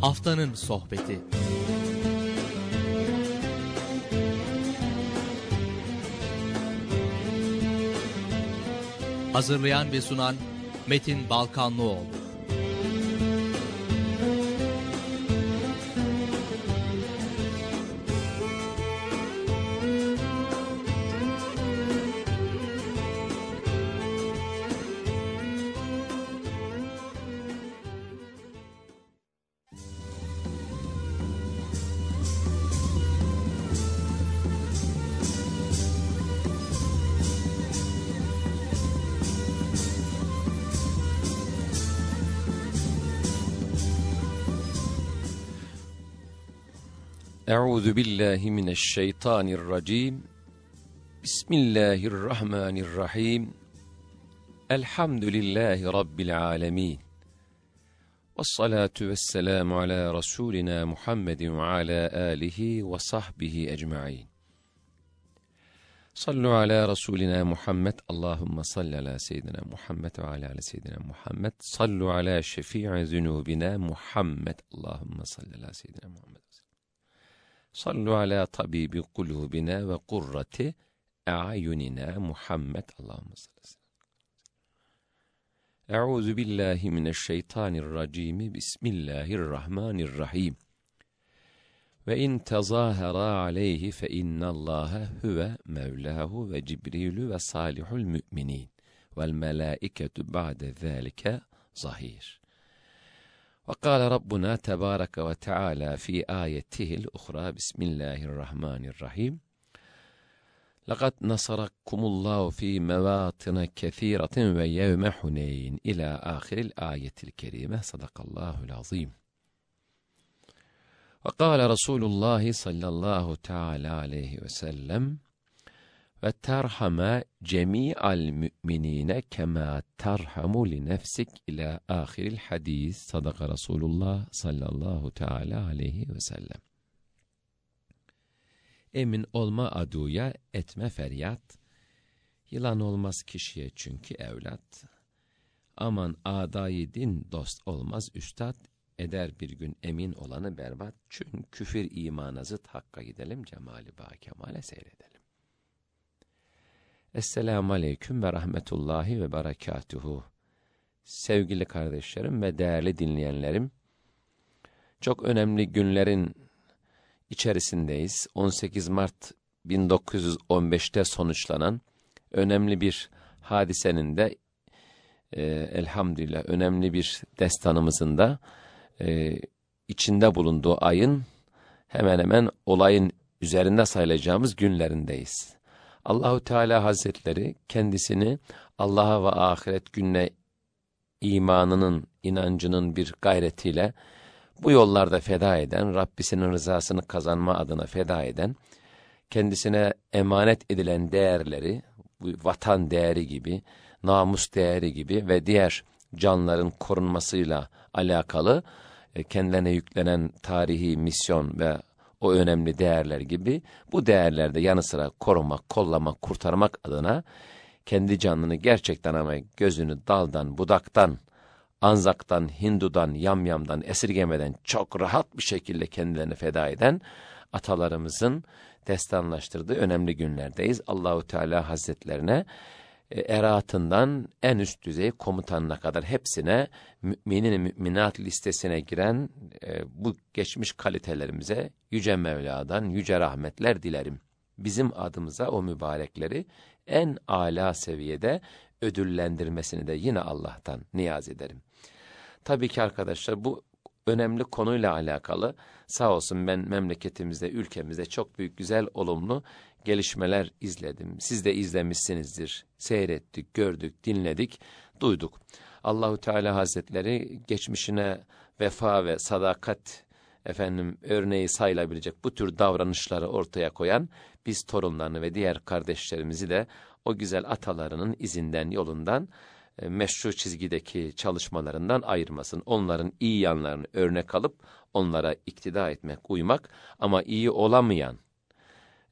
Haftanın Sohbeti. Hazırlayan ve sunan Metin Balkanlıoğlu Euzu billahi mineşşeytanirracim. Bismillahirrahmanirrahim. Elhamdülillahi rabbil alamin. Ves salatu vesselamu ala rasulina Muhammedin ve ala alihi ve sahbihi ecmaîn. Sallu ala rasulina Muhammed. Allahumme salli ala seyyidina Muhammed ve ala ali seyyidina Muhammed. Sallu ala şefii zunubina Muhammed. Allahumme salli ala seyyidina Muhammed. Sallu ala tabibi kulubina ve kurrati a'yunina Muhammed. Allahümme salli Euzu billahi mineşşeytanirracim. Bismillahirrahmanirrahim. Ve in tezahara aleyhi fe innallaha huve mevlahu ve cibrilü ve salihul müminin vel melaiketu ba'de zâlike zahir. وقال ربنا تبارك وتعالى في آيته الأخرى بسم الله الرحمن الرحيم. لقد نصركم الله في مواطن كثيرة ويوم حنين إلى آخر الآية الكريمة. صدق الله العظيم. وقال رسول الله صلى الله تعالى عليه وسلم ve terhame cemi'al müminine kema terhamu li nefsik ila ahiril hadis sadaka Resulullah sallallahu teala aleyhi ve sellem. Emin olma aduya etme feryat, yılan olmaz kişiye çünkü evlat. Aman adayı din dost olmaz üstad, eder bir gün emin olanı berbat. Çünkü küfür imana zıt hakka gidelim, cemali ba kemale seyredelim. Esselamu Aleyküm ve Rahmetullahi ve Berekatuhu. Sevgili kardeşlerim ve değerli dinleyenlerim, çok önemli günlerin içerisindeyiz. 18 Mart 1915'te sonuçlanan önemli bir hadisenin de e, elhamdülillah önemli bir destanımızın da e, içinde bulunduğu ayın hemen hemen olayın üzerinde sayılacağımız günlerindeyiz. Allahu Teala Hazretleri kendisini Allah'a ve ahiret gününe imanının, inancının bir gayretiyle bu yollarda feda eden, Rabbisinin rızasını kazanma adına feda eden, kendisine emanet edilen değerleri, vatan değeri gibi, namus değeri gibi ve diğer canların korunmasıyla alakalı e, kendilerine yüklenen tarihi misyon ve o önemli değerler gibi bu değerlerde yanı sıra korumak, kollamak, kurtarmak adına kendi canını gerçekten ama gözünü daldan, budaktan, anzaktan, hindudan, yamyamdan esirgemeden çok rahat bir şekilde kendilerini feda eden atalarımızın destanlaştırdığı önemli günlerdeyiz. Allahu Teala Hazretlerine eratından en üst düzey komutanına kadar hepsine müminin müminat listesine giren e, bu geçmiş kalitelerimize Yüce Mevla'dan yüce rahmetler dilerim. Bizim adımıza o mübarekleri en âlâ seviyede ödüllendirmesini de yine Allah'tan niyaz ederim. Tabii ki arkadaşlar bu önemli konuyla alakalı sağ olsun ben memleketimizde, ülkemizde çok büyük güzel, olumlu gelişmeler izledim. Siz de izlemişsinizdir. Seyrettik, gördük, dinledik, duyduk. Allahu Teala Hazretleri geçmişine vefa ve sadakat efendim örneği sayılabilecek bu tür davranışları ortaya koyan biz torunlarını ve diğer kardeşlerimizi de o güzel atalarının izinden, yolundan e, meşru çizgideki çalışmalarından ayırmasın. Onların iyi yanlarını örnek alıp onlara iktida etmek, uymak ama iyi olamayan,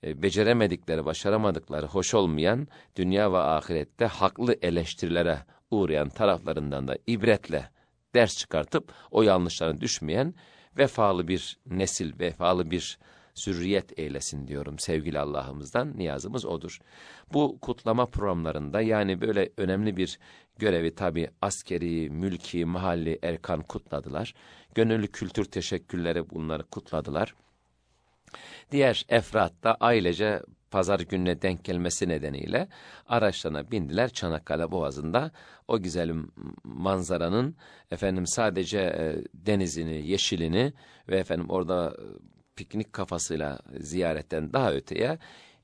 e, beceremedikleri, başaramadıkları, hoş olmayan dünya ve ahirette haklı eleştirilere uğrayan taraflarından da ibretle ders çıkartıp o yanlışlarına düşmeyen vefalı bir nesil, vefalı bir zürriyet eylesin diyorum sevgili Allah'ımızdan. Niyazımız odur. Bu kutlama programlarında yani böyle önemli bir görevi tabi askeri, mülki, mahalli erkan kutladılar. Gönüllü kültür teşekkürleri bunları kutladılar. Diğer efrat ailece pazar gününe denk gelmesi nedeniyle araçlarına bindiler Çanakkale Boğazı'nda. O güzel manzaranın efendim sadece e, denizini, yeşilini ve efendim orada e, piknik kafasıyla ziyaretten daha öteye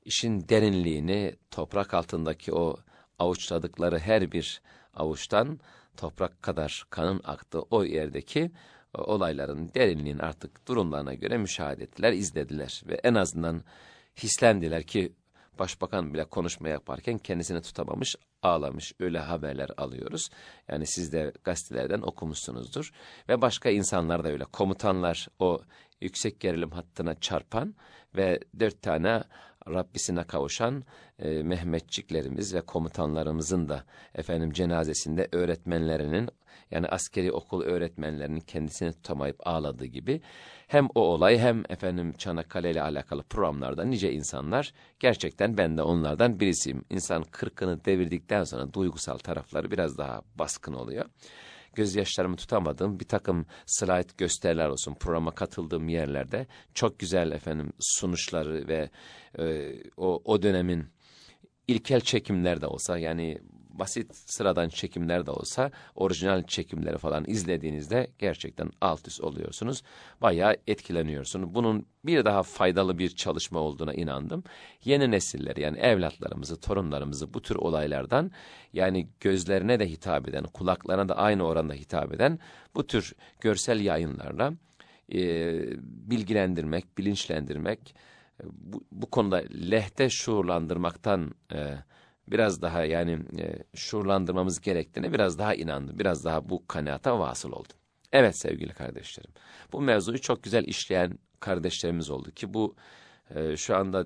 işin derinliğini, toprak altındaki o avuçladıkları her bir avuçtan toprak kadar kanın aktığı o yerdeki olayların derinliğini artık durumlarına göre müşahede ettiler, izlediler ve en azından hislendiler ki başbakan bile konuşma yaparken kendisini tutamamış, ağlamış. Öyle haberler alıyoruz. Yani siz de gazetelerden okumuşsunuzdur. Ve başka insanlar da öyle. Komutanlar o yüksek gerilim hattına çarpan ve dört tane Rabbisine kavuşan e, Mehmetçiklerimiz ve komutanlarımızın da efendim cenazesinde öğretmenlerinin yani askeri okul öğretmenlerinin kendisini tutamayıp ağladığı gibi hem o olay hem efendim Çanakkale ile alakalı programlarda nice insanlar gerçekten ben de onlardan birisiyim. İnsan kırkını devirdikten sonra duygusal tarafları biraz daha baskın oluyor gözyaşlarımı tutamadığım bir takım slide gösteriler olsun. Programa katıldığım yerlerde çok güzel efendim sunuşları ve e, o, o dönemin ilkel çekimler de olsa yani basit sıradan çekimler de olsa orijinal çekimleri falan izlediğinizde gerçekten alt üst oluyorsunuz. Bayağı etkileniyorsunuz. Bunun bir daha faydalı bir çalışma olduğuna inandım. Yeni nesilleri yani evlatlarımızı, torunlarımızı bu tür olaylardan yani gözlerine de hitap eden, kulaklarına da aynı oranda hitap eden bu tür görsel yayınlarla e, bilgilendirmek, bilinçlendirmek, bu, bu konuda lehte şuurlandırmaktan e, biraz daha yani e, şuurlandırmamız gerektiğine biraz daha inandım. Biraz daha bu kanaata vasıl oldum. Evet sevgili kardeşlerim. Bu mevzuyu çok güzel işleyen kardeşlerimiz oldu ki bu e, şu anda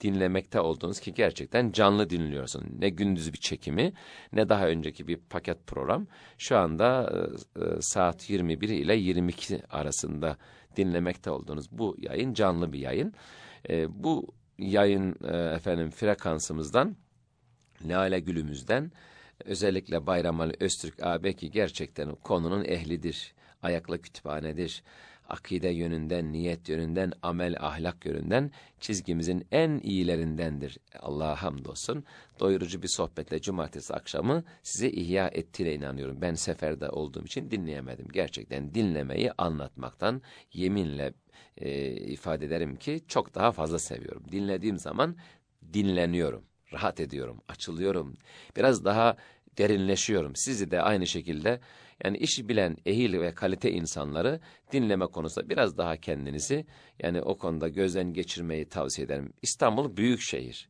dinlemekte olduğunuz ki gerçekten canlı dinliyorsun. Ne gündüz bir çekimi ne daha önceki bir paket program. Şu anda e, e saat 21 ile 22 arasında dinlemekte olduğunuz bu yayın canlı bir yayın. E, bu yayın e, efendim frekansımızdan Lale Gülümüz'den özellikle Bayram Ali Öztürk abi ki gerçekten konunun ehlidir. Ayakla kütüphanedir. Akide yönünden, niyet yönünden, amel, ahlak yönünden çizgimizin en iyilerindendir. Allah'a hamdolsun. Doyurucu bir sohbetle cumartesi akşamı size ihya ettiğine inanıyorum. Ben seferde olduğum için dinleyemedim. Gerçekten dinlemeyi anlatmaktan yeminle e, ifade ederim ki çok daha fazla seviyorum. Dinlediğim zaman dinleniyorum rahat ediyorum, açılıyorum. Biraz daha derinleşiyorum. Sizi de aynı şekilde yani işi bilen ehil ve kalite insanları dinleme konusunda biraz daha kendinizi yani o konuda gözden geçirmeyi tavsiye ederim. İstanbul büyük şehir.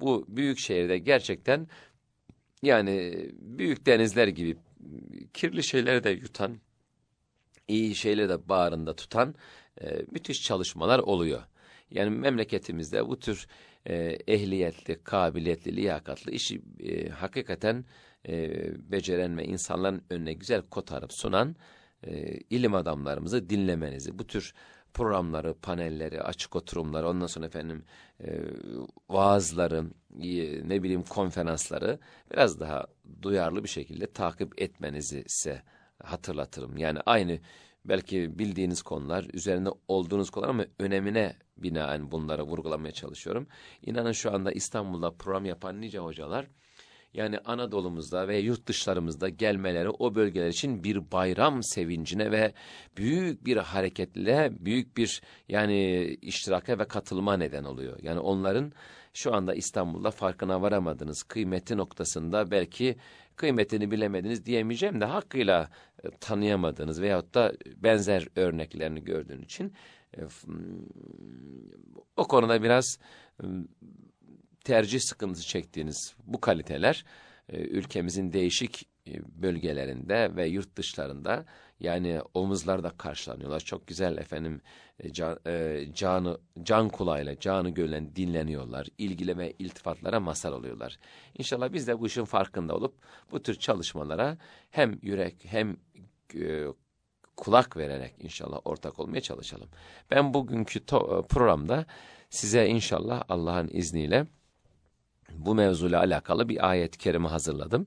Bu büyük şehirde gerçekten yani büyük denizler gibi kirli şeyleri de yutan, iyi şeyleri de bağrında tutan e, müthiş çalışmalar oluyor. Yani memleketimizde bu tür e, ehliyetli, kabiliyetli, liyakatlı işi e, hakikaten e, beceren ve insanların önüne güzel kotarıp sunan e, ilim adamlarımızı dinlemenizi, bu tür programları, panelleri, açık oturumları, ondan sonra efendim e, vaazları, e, ne bileyim konferansları biraz daha duyarlı bir şekilde takip etmenizi size hatırlatırım. Yani aynı belki bildiğiniz konular, üzerinde olduğunuz konular ama önemine binaen bunları vurgulamaya çalışıyorum. İnanın şu anda İstanbul'da program yapan nice hocalar, yani Anadolu'muzda ve yurt dışlarımızda gelmeleri o bölgeler için bir bayram sevincine ve büyük bir hareketle, büyük bir yani iştiraka ve katılma neden oluyor. Yani onların şu anda İstanbul'da farkına varamadığınız kıymeti noktasında belki kıymetini bilemediniz diyemeyeceğim de hakkıyla tanıyamadığınız veyahut da benzer örneklerini gördüğün için e, o konuda biraz e, tercih sıkıntısı çektiğiniz bu kaliteler ülkemizin değişik bölgelerinde ve yurt dışlarında yani omuzlarda karşılanıyorlar. Çok güzel efendim can, canı can kulağıyla canı gönlen dinleniyorlar. İlgili ve iltifatlara masal oluyorlar. İnşallah biz de bu işin farkında olup bu tür çalışmalara hem yürek hem kulak vererek inşallah ortak olmaya çalışalım. Ben bugünkü programda size inşallah Allah'ın izniyle bu mevzuyla alakalı bir ayet-i kerime hazırladım.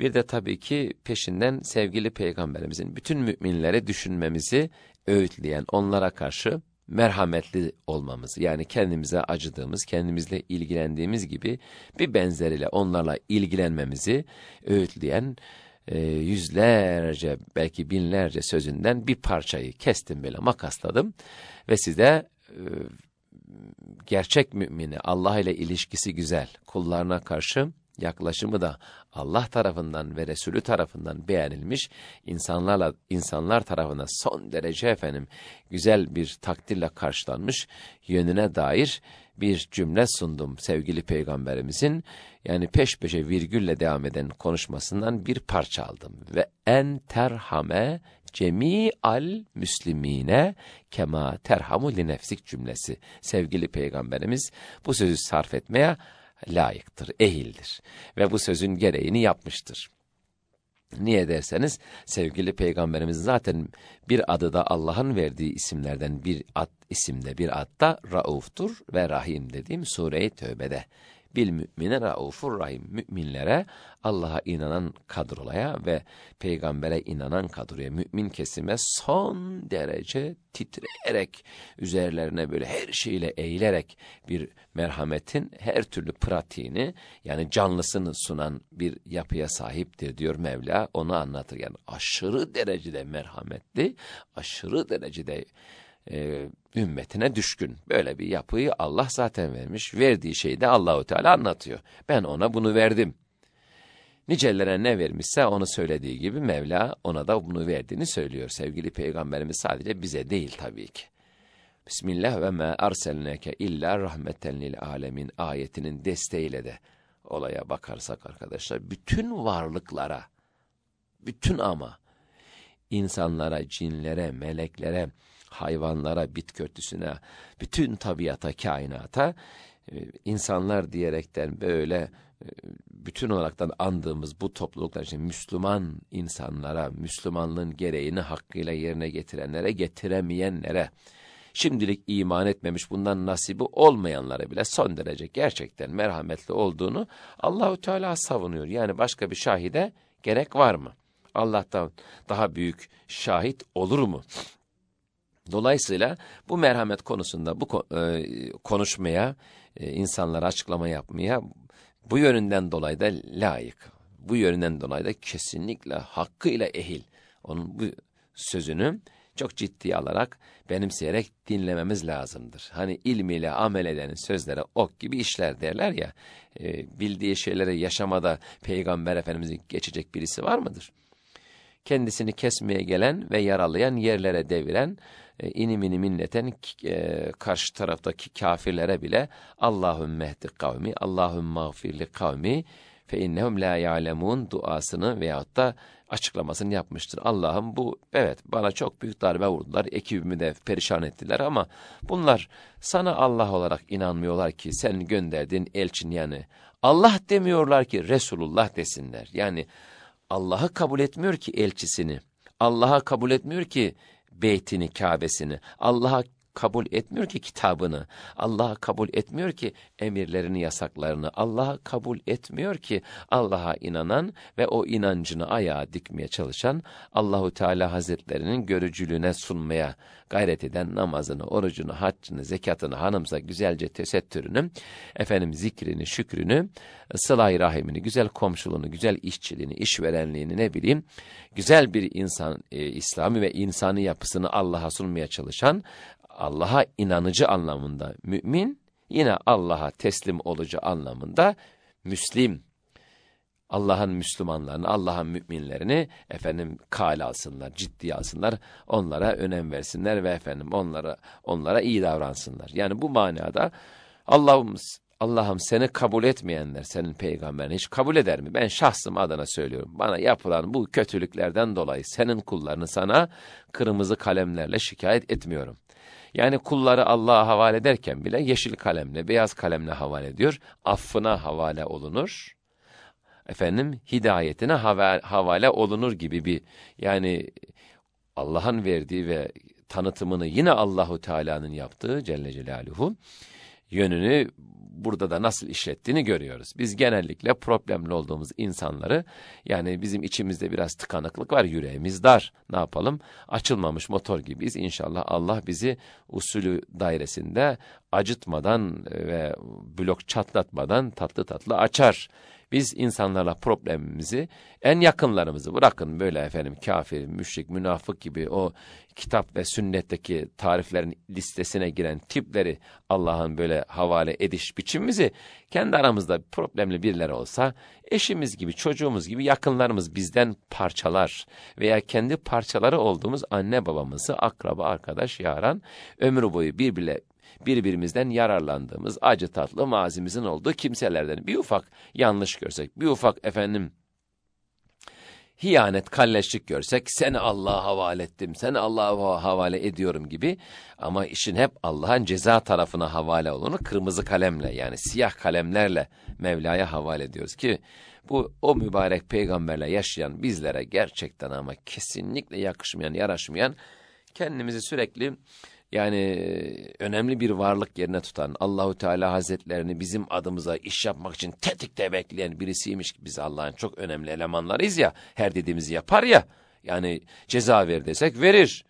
Bir de tabii ki peşinden sevgili peygamberimizin bütün müminlere düşünmemizi öğütleyen, onlara karşı merhametli olmamız, yani kendimize acıdığımız, kendimizle ilgilendiğimiz gibi bir benzeriyle onlarla ilgilenmemizi öğütleyen e, yüzlerce belki binlerce sözünden bir parçayı kestim böyle makasladım. Ve size e, gerçek mümini Allah ile ilişkisi güzel kullarına karşı yaklaşımı da Allah tarafından ve Resulü tarafından beğenilmiş, insanlarla insanlar tarafından son derece efendim güzel bir takdirle karşılanmış yönüne dair bir cümle sundum sevgili peygamberimizin. Yani peş peşe virgülle devam eden konuşmasından bir parça aldım. Ve en terhame cemi al müslimine kema terhamu li nefsik cümlesi. Sevgili peygamberimiz bu sözü sarf etmeye layıktır, ehildir ve bu sözün gereğini yapmıştır. Niye derseniz sevgili peygamberimiz zaten bir adı da Allah'ın verdiği isimlerden bir ad isimde bir adda Rauf'tur ve Rahim dediğim Sure-i Tövbe'de bil mümine raufur rahim. Müminlere, Allah'a inanan kadrolaya ve peygambere inanan kadroya, mümin kesime son derece titreyerek, üzerlerine böyle her şeyle eğilerek bir merhametin her türlü pratiğini, yani canlısını sunan bir yapıya sahiptir diyor Mevla. Onu anlatır. Yani aşırı derecede merhametli, aşırı derecede e, ümmetine düşkün. Böyle bir yapıyı Allah zaten vermiş. Verdiği şeyi de Allahu Teala anlatıyor. Ben ona bunu verdim. Nicelere ne vermişse onu söylediği gibi Mevla ona da bunu verdiğini söylüyor. Sevgili peygamberimiz sadece bize değil tabii ki. Bismillah ve ma arselneke illa rahmeten lil alemin ayetinin desteğiyle de olaya bakarsak arkadaşlar bütün varlıklara bütün ama insanlara, cinlere, meleklere, hayvanlara, bitki örtüsüne, bütün tabiata, kainata e, insanlar diyerekten böyle e, bütün olaraktan andığımız bu topluluklar için Müslüman insanlara, Müslümanlığın gereğini hakkıyla yerine getirenlere, getiremeyenlere, şimdilik iman etmemiş bundan nasibi olmayanlara bile son derece gerçekten merhametli olduğunu Allahu Teala savunuyor. Yani başka bir şahide gerek var mı? Allah'tan daha büyük şahit olur mu? Dolayısıyla bu merhamet konusunda bu e, konuşmaya, e, insanlara açıklama yapmaya bu yönünden dolayı da layık. Bu yönünden dolayı da kesinlikle hakkıyla ehil. Onun bu sözünü çok ciddi alarak benimseyerek dinlememiz lazımdır. Hani ilmiyle amel edenin sözlere ok gibi işler derler ya, e, bildiği şeyleri yaşamada Peygamber Efendimiz'in geçecek birisi var mıdır? Kendisini kesmeye gelen ve yaralayan yerlere deviren, e, inimini minneten e, karşı taraftaki kafirlere bile Allahümme ehdi kavmi, Allahümme mağfirli kavmi fe innehum la ya'lemun duasını veyahut da açıklamasını yapmıştır. Allah'ım bu evet bana çok büyük darbe vurdular, ekibimi de perişan ettiler ama bunlar sana Allah olarak inanmıyorlar ki sen gönderdiğin elçin yani Allah demiyorlar ki Resulullah desinler. Yani Allah'ı kabul etmiyor ki elçisini. Allah'a kabul etmiyor ki beytini, Kabe'sini. Allah'a kabul etmiyor ki kitabını. Allah'a kabul etmiyor ki emirlerini, yasaklarını. Allah'a kabul etmiyor ki Allah'a inanan ve o inancını ayağa dikmeye çalışan Allahu Teala Hazretlerinin görücülüğüne sunmaya gayret eden namazını, orucunu, haccını, zekatını, hanımsa güzelce tesettürünü, efendim zikrini, şükrünü, sıla rahimini, güzel komşuluğunu, güzel işçiliğini, işverenliğini ne bileyim, güzel bir insan, e, İslami ve insani yapısını Allah'a sunmaya çalışan, Allah'a inanıcı anlamında mümin, yine Allah'a teslim olucu anlamında Müslim. Allah'ın Müslümanlarını, Allah'ın müminlerini efendim kale alsınlar, ciddi alsınlar, onlara önem versinler ve efendim onlara onlara iyi davransınlar. Yani bu manada Allah'ım Allah'ım seni kabul etmeyenler senin peygamberini hiç kabul eder mi? Ben şahsım adına söylüyorum. Bana yapılan bu kötülüklerden dolayı senin kullarını sana kırmızı kalemlerle şikayet etmiyorum. Yani kulları Allah'a havale ederken bile yeşil kalemle, beyaz kalemle havale ediyor. Affına havale olunur. Efendim hidayetine havale olunur gibi bir yani Allah'ın verdiği ve tanıtımını yine Allahu Teala'nın yaptığı Celle Celaluhu yönünü burada da nasıl işlettiğini görüyoruz. Biz genellikle problemli olduğumuz insanları yani bizim içimizde biraz tıkanıklık var, yüreğimiz dar. Ne yapalım? Açılmamış motor gibiyiz. İnşallah Allah bizi usulü dairesinde acıtmadan ve blok çatlatmadan tatlı tatlı açar. Biz insanlarla problemimizi en yakınlarımızı bırakın. Böyle efendim kafir, müşrik, münafık gibi o kitap ve sünnetteki tariflerin listesine giren tipleri Allah'ın böyle havale ediş biçimimizi kendi aramızda problemli birileri olsa eşimiz gibi, çocuğumuz gibi yakınlarımız bizden parçalar veya kendi parçaları olduğumuz anne babamızı, akraba, arkadaş, yaran ömür boyu birbirle birbirimizden yararlandığımız acı tatlı mazimizin olduğu kimselerden bir ufak yanlış görsek, bir ufak efendim hiyanet, kalleşlik görsek seni Allah'a havale ettim, seni Allah'a havale ediyorum gibi ama işin hep Allah'ın ceza tarafına havale olduğunu kırmızı kalemle yani siyah kalemlerle Mevla'ya havale ediyoruz ki bu o mübarek peygamberle yaşayan bizlere gerçekten ama kesinlikle yakışmayan, yaraşmayan kendimizi sürekli yani önemli bir varlık yerine tutan Allahu Teala Hazretlerini bizim adımıza iş yapmak için tetikte bekleyen birisiymiş ki biz Allah'ın çok önemli elemanlarıyız ya her dediğimizi yapar ya yani ceza ver desek verir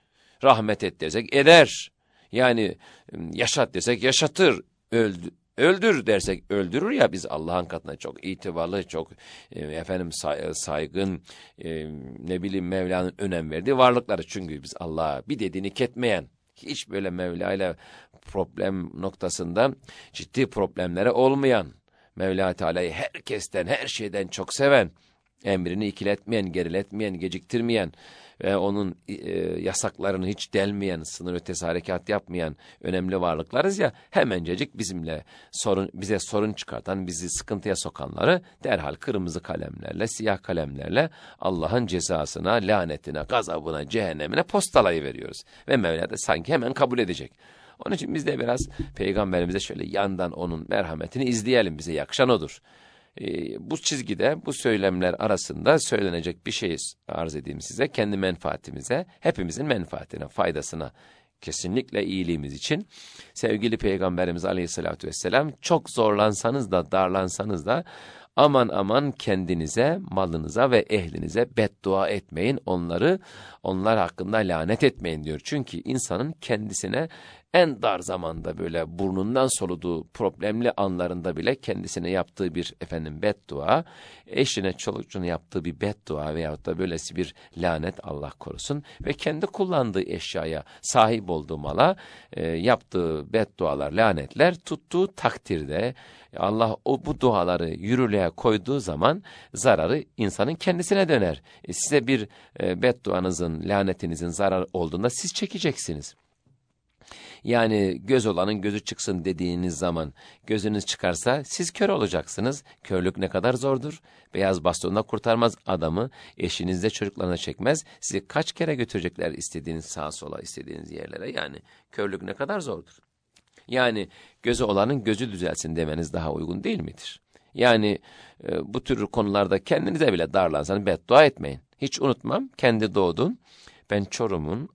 rahmet et desek eder yani yaşat desek yaşatır öldü öldür dersek öldürür ya biz Allah'ın katına çok itibarlı, çok e, efendim say, saygın, e, ne bileyim Mevla'nın önem verdiği varlıkları. Çünkü biz Allah'a bir dediğini ketmeyen, hiç böyle Mevla ile problem noktasında ciddi problemlere olmayan, Mevla Teala'yı herkesten, her şeyden çok seven, emrini ikiletmeyen, geriletmeyen, geciktirmeyen ve onun e, yasaklarını hiç delmeyen, sınır ötesi harekat yapmayan önemli varlıklarız ya hemencecik bizimle sorun bize sorun çıkartan, bizi sıkıntıya sokanları derhal kırmızı kalemlerle, siyah kalemlerle Allah'ın cezasına, lanetine, gazabına, cehennemine postalayı veriyoruz. Ve Mevla da sanki hemen kabul edecek. Onun için biz de biraz peygamberimize şöyle yandan onun merhametini izleyelim. Bize yakışan odur e, bu çizgide bu söylemler arasında söylenecek bir şey arz edeyim size. Kendi menfaatimize, hepimizin menfaatine, faydasına, kesinlikle iyiliğimiz için sevgili Peygamberimiz Aleyhisselatü Vesselam çok zorlansanız da darlansanız da aman aman kendinize, malınıza ve ehlinize beddua etmeyin. Onları, onlar hakkında lanet etmeyin diyor. Çünkü insanın kendisine en dar zamanda böyle burnundan soluduğu problemli anlarında bile kendisine yaptığı bir efendim beddua, eşine çolukçuna yaptığı bir beddua veyahut da böylesi bir lanet Allah korusun ve kendi kullandığı eşyaya sahip olduğu mala e, yaptığı beddualar, lanetler tuttuğu takdirde Allah o bu duaları yürürlüğe koyduğu zaman zararı insanın kendisine döner. E, size bir e, bedduanızın, lanetinizin zarar olduğunda siz çekeceksiniz. Yani göz olanın gözü çıksın dediğiniz zaman gözünüz çıkarsa siz kör olacaksınız. Körlük ne kadar zordur. Beyaz bastonla kurtarmaz adamı, eşinizde çocuklarına çekmez. Sizi kaç kere götürecekler istediğiniz sağa sola, istediğiniz yerlere. Yani körlük ne kadar zordur. Yani gözü olanın gözü düzelsin demeniz daha uygun değil midir? Yani e, bu tür konularda kendinize bile darlansanız beddua etmeyin. Hiç unutmam kendi doğdum. Ben Çorum'un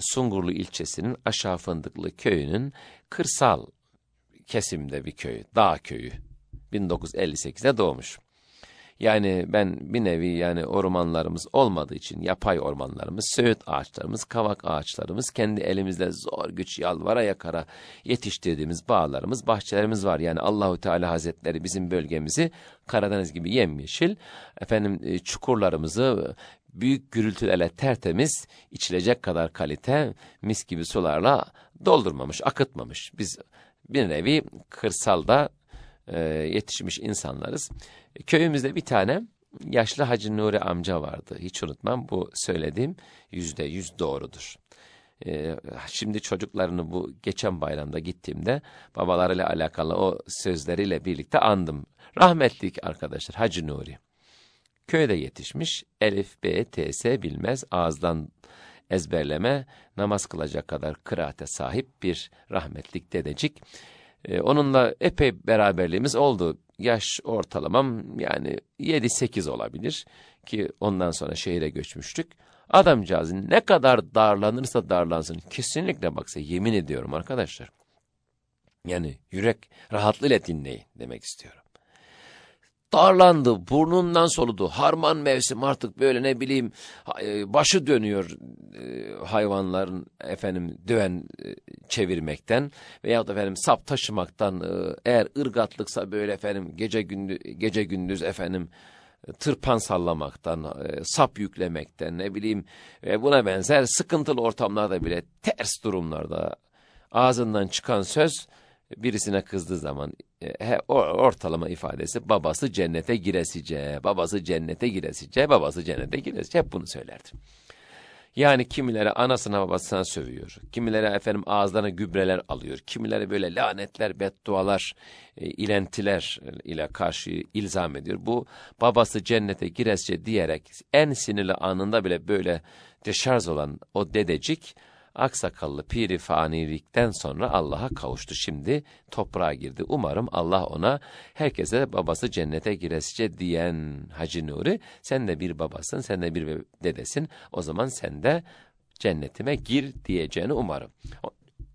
Sungurlu ilçesinin Aşağı Fındıklı köyünün kırsal kesimde bir köy, dağ köyü. 1958'de doğmuş. Yani ben bir nevi yani ormanlarımız olmadığı için yapay ormanlarımız, söğüt ağaçlarımız, kavak ağaçlarımız, kendi elimizle zor güç yalvara yakara yetiştirdiğimiz bağlarımız, bahçelerimiz var. Yani Allahu Teala Hazretleri bizim bölgemizi Karadeniz gibi yemyeşil, efendim e, çukurlarımızı büyük gürültülerle tertemiz, içilecek kadar kalite, mis gibi sularla doldurmamış, akıtmamış. Biz bir nevi kırsalda e, yetişmiş insanlarız. Köyümüzde bir tane yaşlı Hacı Nuri amca vardı. Hiç unutmam bu söylediğim yüzde yüz doğrudur. Ee, şimdi çocuklarını bu geçen bayramda gittiğimde babalarıyla alakalı o sözleriyle birlikte andım. Rahmetlik arkadaşlar Hacı Nuri. Köyde yetişmiş, elif, b, t, s bilmez, ağızdan ezberleme, namaz kılacak kadar kıraate sahip bir rahmetlik dedecik. E, onunla epey beraberliğimiz oldu. Yaş ortalamam yani 7-8 olabilir ki ondan sonra şehire göçmüştük. Adamcağız ne kadar darlanırsa darlansın kesinlikle baksa yemin ediyorum arkadaşlar. Yani yürek rahatlığıyla dinleyin demek istiyorum. Darlandı, burnundan soludu. Harman mevsim artık böyle ne bileyim e, başı dönüyor e, hayvanların efendim döven e, çevirmekten veya da efendim sap taşımaktan eğer ırgatlıksa böyle efendim gece gündüz gece gündüz efendim tırpan sallamaktan, sap yüklemekten ne bileyim buna benzer sıkıntılı ortamlarda bile ters durumlarda ağzından çıkan söz birisine kızdığı zaman e, ortalama ifadesi babası cennete giresice, babası cennete giresice, babası cennete giresice hep bunu söylerdi. Yani kimileri anasına babasına sövüyor. Kimileri efendim ağızlarına gübreler alıyor. Kimileri böyle lanetler, beddualar, e, ilentiler ile karşı ilzam ediyor. Bu babası cennete giresce diyerek en sinirli anında bile böyle deşarj olan o dedecik aksakallı piri fanilikten sonra Allah'a kavuştu. Şimdi toprağa girdi. Umarım Allah ona herkese babası cennete giresice diyen Hacı Nuri sen de bir babasın, sen de bir dedesin. O zaman sen de cennetime gir diyeceğini umarım.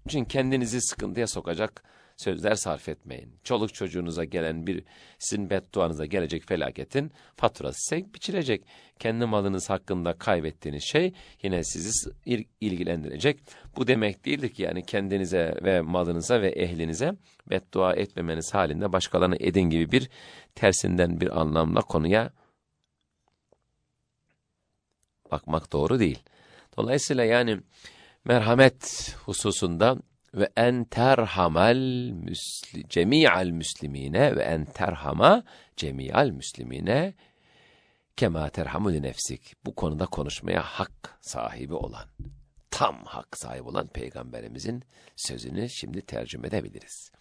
Çünkü kendinizi sıkıntıya sokacak sözler sarf etmeyin. Çoluk çocuğunuza gelen bir sizin bedduanıza gelecek felaketin faturası size biçilecek. Kendi malınız hakkında kaybettiğiniz şey yine sizi ilgilendirecek. Bu demek değildir ki yani kendinize ve malınıza ve ehlinize beddua etmemeniz halinde başkalarını edin gibi bir tersinden bir anlamla konuya bakmak doğru değil. Dolayısıyla yani merhamet hususunda ve en terhamal müsli, cemi'al müslimine ve en terhama cemi'al müslimine kema terhamu nefsik. Bu konuda konuşmaya hak sahibi olan, tam hak sahibi olan peygamberimizin sözünü şimdi tercüme edebiliriz.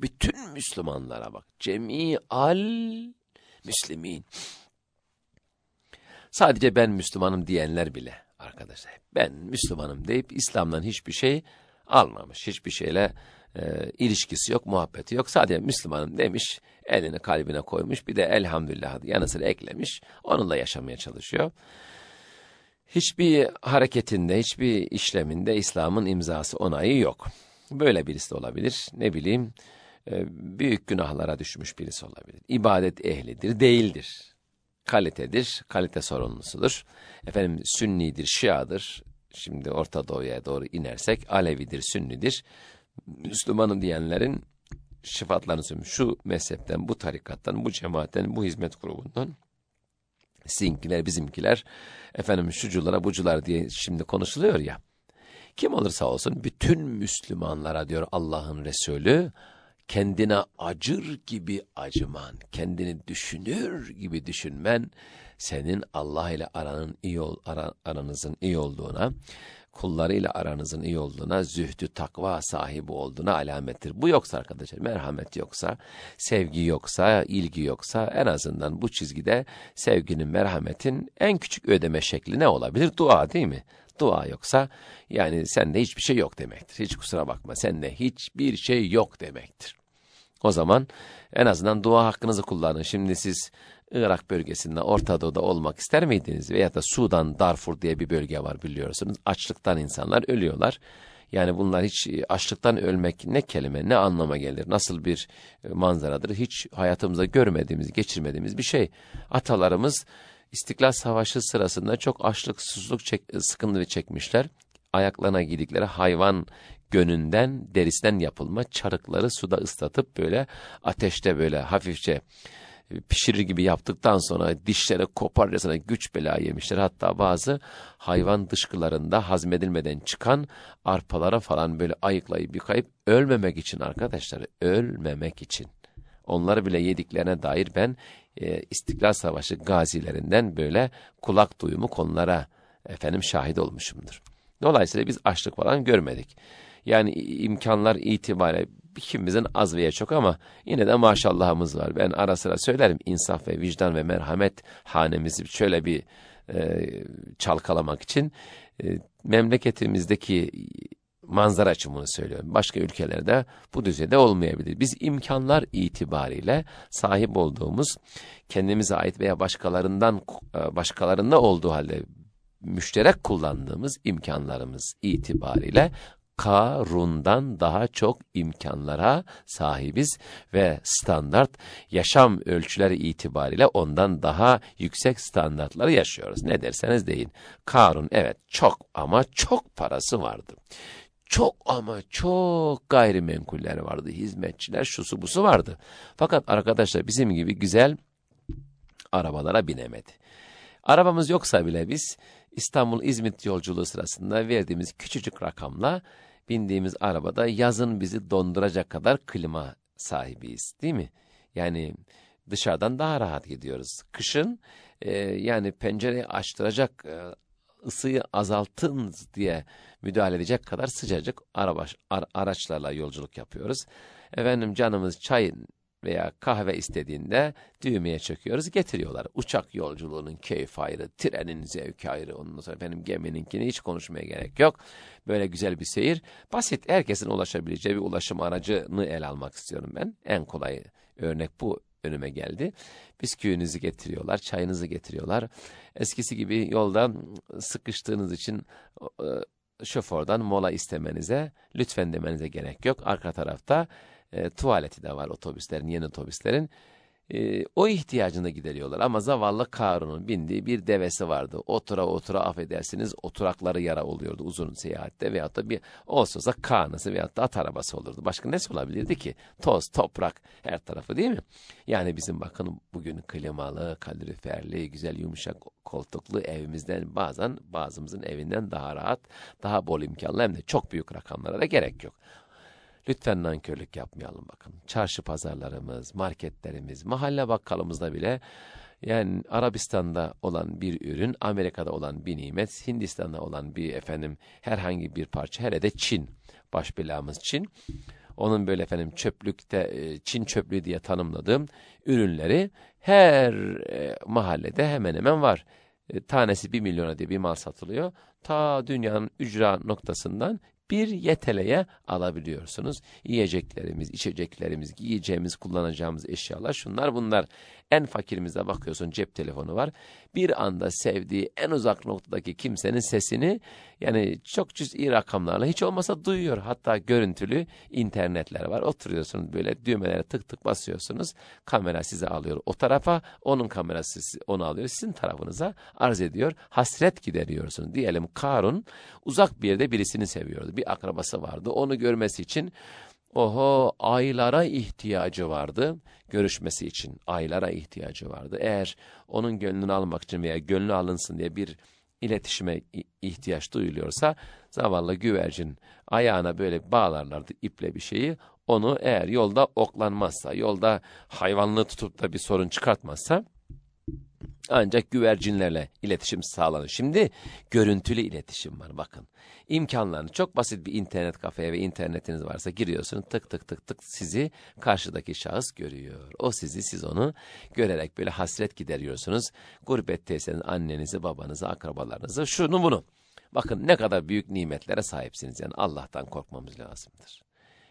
Bütün Müslümanlara bak. Cemi'al müslimin. Sadece ben Müslümanım diyenler bile arkadaşlar. Ben Müslümanım deyip İslam'dan hiçbir şey almamış. Hiçbir şeyle e, ilişkisi yok, muhabbeti yok. Sadece Müslümanım demiş, elini kalbine koymuş. Bir de elhamdülillah yanı sıra eklemiş. Onunla yaşamaya çalışıyor. Hiçbir hareketinde, hiçbir işleminde İslam'ın imzası, onayı yok. Böyle birisi de olabilir. Ne bileyim, e, büyük günahlara düşmüş birisi olabilir. İbadet ehlidir, değildir. Kalitedir, kalite sorumlusudur. Efendim sünnidir, şiadır, şimdi Orta Doğu'ya doğru inersek Alevidir, Sünnidir. Müslümanım diyenlerin şifatlarını söylüyorum. Şu mezhepten, bu tarikattan, bu cemaatten, bu hizmet grubundan sizinkiler, bizimkiler, efendim şuculara, bucular diye şimdi konuşuluyor ya. Kim olursa olsun bütün Müslümanlara diyor Allah'ın Resulü, kendine acır gibi acıman, kendini düşünür gibi düşünmen, senin Allah ile aranın iyi ol, ara, aranızın iyi olduğuna, kullarıyla aranızın iyi olduğuna, zühdü takva sahibi olduğuna alamettir. Bu yoksa arkadaşlar, merhamet yoksa, sevgi yoksa, ilgi yoksa en azından bu çizgide sevginin, merhametin en küçük ödeme şekli ne olabilir? Dua değil mi? Dua yoksa yani sende hiçbir şey yok demektir. Hiç kusura bakma sende hiçbir şey yok demektir. O zaman en azından dua hakkınızı kullanın. Şimdi siz Irak bölgesinde Orta Doğu'da olmak ister miydiniz? Veya da Sudan, Darfur diye bir bölge var biliyorsunuz. Açlıktan insanlar ölüyorlar. Yani bunlar hiç açlıktan ölmek ne kelime ne anlama gelir nasıl bir e, manzaradır hiç hayatımızda görmediğimiz geçirmediğimiz bir şey. Atalarımız İstiklal Savaşı sırasında çok açlık susuzluk çek, sıkıntı çekmişler. Ayaklarına giydikleri hayvan gönünden derisinden yapılma çarıkları suda ıslatıp böyle ateşte böyle hafifçe pişirir gibi yaptıktan sonra dişlere koparcasına güç bela yemişler. Hatta bazı hayvan dışkılarında hazmedilmeden çıkan arpalara falan böyle ayıklayıp yıkayıp ölmemek için arkadaşlar ölmemek için. Onları bile yediklerine dair ben e, İstiklal Savaşı gazilerinden böyle kulak duyumu konulara efendim şahit olmuşumdur. Dolayısıyla biz açlık falan görmedik. Yani imkanlar itibariyle kimimizin az veya çok ama yine de maşallahımız var. Ben ara sıra söylerim insaf ve vicdan ve merhamet hanemizi şöyle bir e, çalkalamak için e, memleketimizdeki manzara bunu söylüyorum. Başka ülkelerde bu düzeyde olmayabilir. Biz imkanlar itibariyle sahip olduğumuz kendimize ait veya başkalarından e, başkalarında olduğu halde müşterek kullandığımız imkanlarımız itibariyle Karun'dan daha çok imkanlara sahibiz ve standart yaşam ölçüleri itibariyle ondan daha yüksek standartları yaşıyoruz. Ne derseniz deyin. Karun evet çok ama çok parası vardı. Çok ama çok gayrimenkuller vardı. Hizmetçiler şusu busu vardı. Fakat arkadaşlar bizim gibi güzel arabalara binemedi. Arabamız yoksa bile biz İstanbul-İzmit yolculuğu sırasında verdiğimiz küçücük rakamla bindiğimiz arabada yazın bizi donduracak kadar klima sahibiyiz değil mi? Yani dışarıdan daha rahat gidiyoruz. Kışın e, yani pencereyi açtıracak e, ısıyı azaltın diye müdahale edecek kadar sıcacık araba, ara, araçlarla yolculuk yapıyoruz. Efendim canımız çay veya kahve istediğinde düğmeye çöküyoruz getiriyorlar. Uçak yolculuğunun keyfi ayrı, trenin zevki ayrı. Ondan sonra benim gemininkini hiç konuşmaya gerek yok. Böyle güzel bir seyir. Basit herkesin ulaşabileceği bir ulaşım aracını el almak istiyorum ben. En kolay örnek bu önüme geldi. Bisküvinizi getiriyorlar, çayınızı getiriyorlar. Eskisi gibi yolda sıkıştığınız için e, şoförden mola istemenize, lütfen demenize gerek yok. Arka tarafta e, tuvaleti de var otobüslerin, yeni otobüslerin. E, o ihtiyacını gideriyorlar. Ama zavallı Karun'un bindiği bir devesi vardı. Otura otura affedersiniz oturakları yara oluyordu uzun seyahatte. Veyahut da bir olsa kanısı veyahut da at arabası olurdu. Başka ne olabilirdi ki? Toz, toprak her tarafı değil mi? Yani bizim bakın bugün klimalı, kaloriferli, güzel yumuşak koltuklu evimizden bazen bazımızın evinden daha rahat, daha bol imkanlı hem de çok büyük rakamlara da gerek yok. Lütfen nankörlük yapmayalım bakın. Çarşı pazarlarımız, marketlerimiz, mahalle bakkalımızda bile yani Arabistan'da olan bir ürün, Amerika'da olan bir nimet, Hindistan'da olan bir efendim herhangi bir parça, hele de Çin, baş belamız Çin. Onun böyle efendim çöplükte, e, Çin çöplüğü diye tanımladığım ürünleri her e, mahallede hemen hemen var. E, tanesi bir milyona diye bir mal satılıyor. Ta dünyanın ücra noktasından bir yeteleye alabiliyorsunuz. Yiyeceklerimiz, içeceklerimiz, giyeceğimiz, kullanacağımız eşyalar şunlar bunlar. En fakirimize bakıyorsun cep telefonu var. Bir anda sevdiği en uzak noktadaki kimsenin sesini yani çok cüz'i rakamlarla hiç olmasa duyuyor. Hatta görüntülü internetler var. Oturuyorsunuz böyle düğmelere tık tık basıyorsunuz. Kamera size alıyor o tarafa. Onun kamerası onu alıyor. Sizin tarafınıza arz ediyor. Hasret gideriyorsunuz. Diyelim Karun uzak bir yerde birisini seviyordu. Bir akrabası vardı. Onu görmesi için Oho aylara ihtiyacı vardı görüşmesi için aylara ihtiyacı vardı. Eğer onun gönlünü almak için veya gönlü alınsın diye bir iletişime ihtiyaç duyuluyorsa zavallı güvercin ayağına böyle bağlarlardı iple bir şeyi. Onu eğer yolda oklanmazsa, yolda hayvanlığı tutup da bir sorun çıkartmazsa ancak güvercinlerle iletişim sağlanır. Şimdi görüntülü iletişim var bakın. İmkanlarını çok basit bir internet kafeye ve internetiniz varsa giriyorsunuz tık tık tık tık sizi karşıdaki şahıs görüyor. O sizi siz onu görerek böyle hasret gideriyorsunuz. Gurbetteysen annenizi babanızı akrabalarınızı şunu bunu. Bakın ne kadar büyük nimetlere sahipsiniz yani Allah'tan korkmamız lazımdır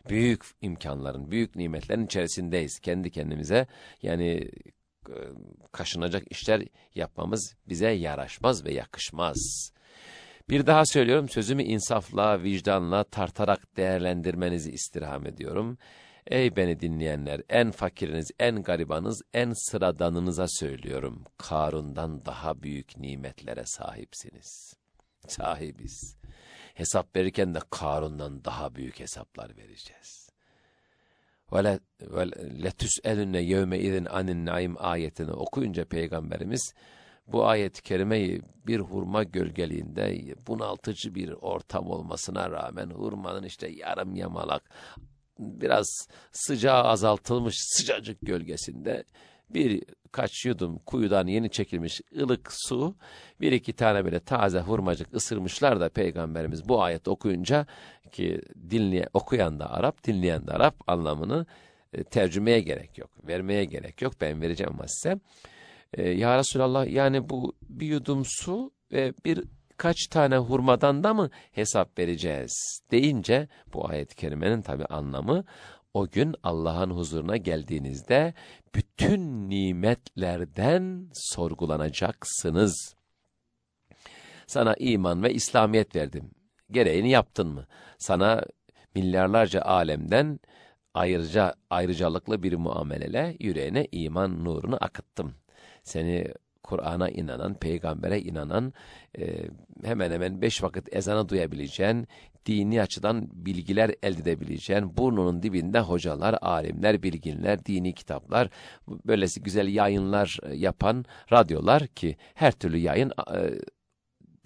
büyük imkanların, büyük nimetlerin içerisindeyiz. Kendi kendimize yani kaşınacak işler yapmamız bize yaraşmaz ve yakışmaz. Bir daha söylüyorum sözümü insafla, vicdanla tartarak değerlendirmenizi istirham ediyorum. Ey beni dinleyenler, en fakiriniz, en garibanız, en sıradanınıza söylüyorum. Karun'dan daha büyük nimetlere sahipsiniz. Sahibiz. Hesap verirken de Karun'dan daha büyük hesaplar vereceğiz ve letüs'elünne yevme izin anin naim ayetini okuyunca Peygamberimiz bu ayet-i kerimeyi bir hurma gölgeliğinde bunaltıcı bir ortam olmasına rağmen hurmanın işte yarım yamalak biraz sıcağı azaltılmış sıcacık gölgesinde bir kaç yudum kuyudan yeni çekilmiş ılık su, bir iki tane böyle taze hurmacık ısırmışlar da Peygamberimiz bu ayet okuyunca ki dinleyen, okuyan da Arap, dinleyen de Arap anlamını e, tercümeye gerek yok, vermeye gerek yok. Ben vereceğim ama size. E, ya Resulallah yani bu bir yudum su ve bir birkaç tane hurmadan da mı hesap vereceğiz deyince bu ayet-i kerimenin tabi anlamı o gün Allah'ın huzuruna geldiğinizde bütün nimetlerden sorgulanacaksınız. Sana iman ve İslamiyet verdim. Gereğini yaptın mı? Sana milyarlarca alemden ayrıca ayrıcalıklı bir muameleyle yüreğine iman nurunu akıttım. Seni Kur'an'a inanan, peygambere inanan, e, hemen hemen beş vakit ezanı duyabileceğin, dini açıdan bilgiler elde edebileceğin, burnunun dibinde hocalar, alimler, bilginler, dini kitaplar, böylesi güzel yayınlar yapan radyolar ki her türlü yayın e,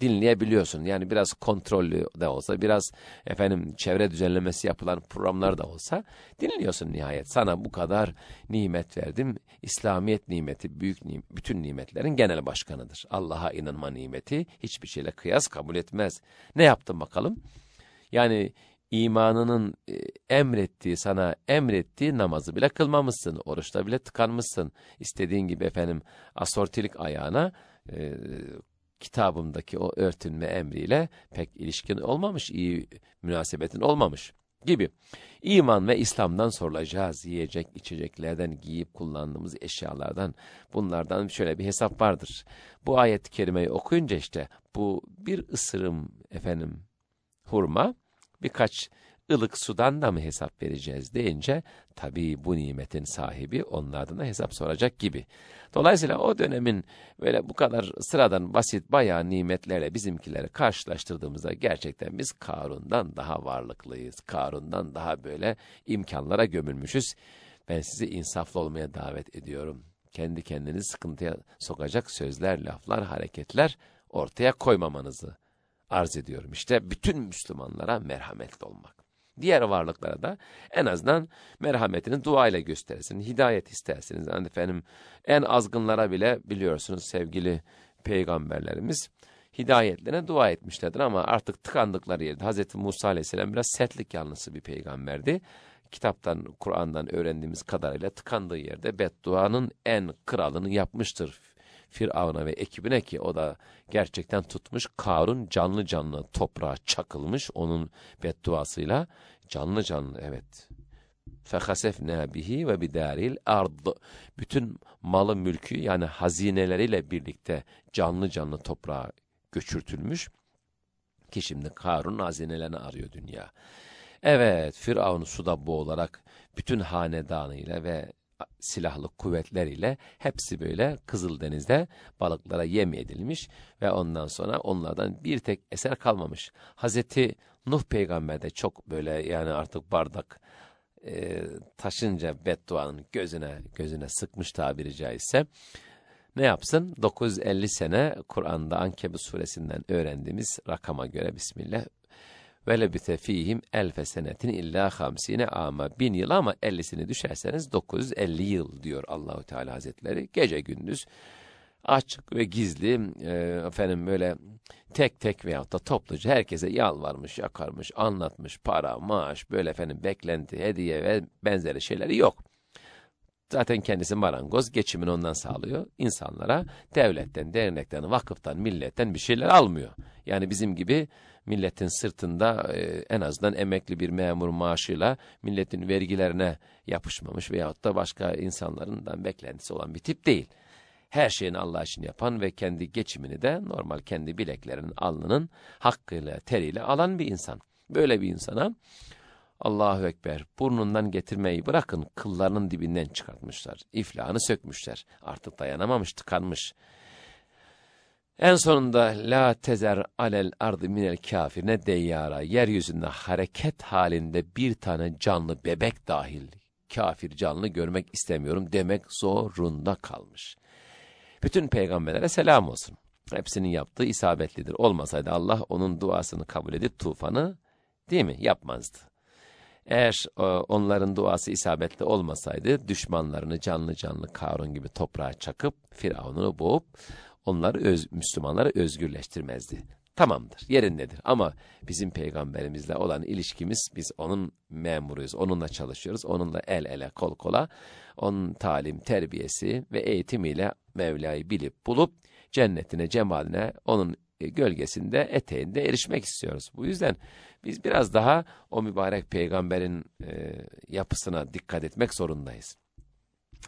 dinleyebiliyorsun. Yani biraz kontrollü de olsa, biraz efendim çevre düzenlemesi yapılan programlar da olsa dinliyorsun nihayet. Sana bu kadar nimet verdim. İslamiyet nimeti büyük nimet, bütün nimetlerin genel başkanıdır. Allah'a inanma nimeti hiçbir şeyle kıyas kabul etmez. Ne yaptın bakalım? Yani imanının e, emrettiği, sana emrettiği namazı bile kılmamışsın. Oruçta bile tıkanmışsın. İstediğin gibi efendim asortilik ayağına e, kitabımdaki o örtünme emriyle pek ilişkin olmamış, iyi münasebetin olmamış gibi. İman ve İslam'dan sorulacağız. Yiyecek, içeceklerden, giyip kullandığımız eşyalardan, bunlardan şöyle bir hesap vardır. Bu ayet-i kerimeyi okuyunca işte bu bir ısırım efendim hurma, birkaç ılık sudan da mı hesap vereceğiz deyince tabii bu nimetin sahibi onlardan da hesap soracak gibi. Dolayısıyla o dönemin böyle bu kadar sıradan basit bayağı nimetlerle bizimkileri karşılaştırdığımızda gerçekten biz Karun'dan daha varlıklıyız. Karun'dan daha böyle imkanlara gömülmüşüz. Ben sizi insaflı olmaya davet ediyorum. Kendi kendini sıkıntıya sokacak sözler, laflar, hareketler ortaya koymamanızı arz ediyorum. İşte bütün Müslümanlara merhametli olmak diğer varlıklara da en azından merhametini duayla göstersin. Hidayet istersiniz. Yani efendim en azgınlara bile biliyorsunuz sevgili peygamberlerimiz hidayetlerine dua etmişlerdir ama artık tıkandıkları yerde Hz. Musa aleyhisselam biraz sertlik yanlısı bir peygamberdi. Kitaptan, Kur'an'dan öğrendiğimiz kadarıyla tıkandığı yerde bedduanın en kralını yapmıştır Firavun'a ve ekibine ki o da gerçekten tutmuş Karun canlı canlı toprağa çakılmış onun bedduasıyla canlı canlı evet. Fekasefna bihi ve bidaril ard. Bütün malı mülkü yani hazineleriyle birlikte canlı canlı toprağa göçürtülmüş. Ki şimdi Karun hazinelerini arıyor dünya. Evet, Firavun suda boğularak bütün hanedanıyla ve silahlı kuvvetleriyle hepsi böyle Kızıldeniz'de balıklara yem edilmiş ve ondan sonra onlardan bir tek eser kalmamış. Hazreti Nuh peygamber de çok böyle yani artık bardak e, taşınca bedduanın gözüne gözüne sıkmış tabiri caizse. Ne yapsın? 950 sene Kur'an'da Ankebut suresinden öğrendiğimiz rakama göre Bismillah ve lebite fihim elfe senetin illa hamsine ama bin yıl ama ellisini düşerseniz 950 yıl diyor Allahu Teala Hazretleri. Gece gündüz açık ve gizli e, efendim böyle tek tek veyahut da topluca herkese yalvarmış, yakarmış, anlatmış, para, maaş, böyle efendim beklenti, hediye ve benzeri şeyleri yok. Zaten kendisi marangoz, geçimini ondan sağlıyor. İnsanlara devletten, dernekten, vakıftan, milletten bir şeyler almıyor. Yani bizim gibi milletin sırtında e, en azından emekli bir memur maaşıyla milletin vergilerine yapışmamış veyahut da başka insanlarından beklentisi olan bir tip değil. Her şeyini Allah için yapan ve kendi geçimini de normal kendi bileklerinin, alnının hakkıyla, teriyle alan bir insan. Böyle bir insana Allahu Ekber burnundan getirmeyi bırakın kıllarının dibinden çıkartmışlar. İflahını sökmüşler. Artık dayanamamış, tıkanmış. En sonunda la tezer alel ardı minel kafirine deyyara yeryüzünde hareket halinde bir tane canlı bebek dahil kafir canlı görmek istemiyorum demek zorunda kalmış. Bütün peygamberlere selam olsun. Hepsinin yaptığı isabetlidir. Olmasaydı Allah onun duasını kabul edip tufanı değil mi yapmazdı. Eğer e, onların duası isabetli olmasaydı düşmanlarını canlı canlı Karun gibi toprağa çakıp Firavun'u boğup onları öz, Müslümanları özgürleştirmezdi. Tamamdır, yerindedir. Ama bizim peygamberimizle olan ilişkimiz, biz onun memuruyuz, onunla çalışıyoruz, onunla el ele, kol kola, onun talim, terbiyesi ve eğitimiyle Mevla'yı bilip bulup, cennetine, cemaline, onun e, gölgesinde, eteğinde erişmek istiyoruz. Bu yüzden biz biraz daha o mübarek peygamberin e, yapısına dikkat etmek zorundayız.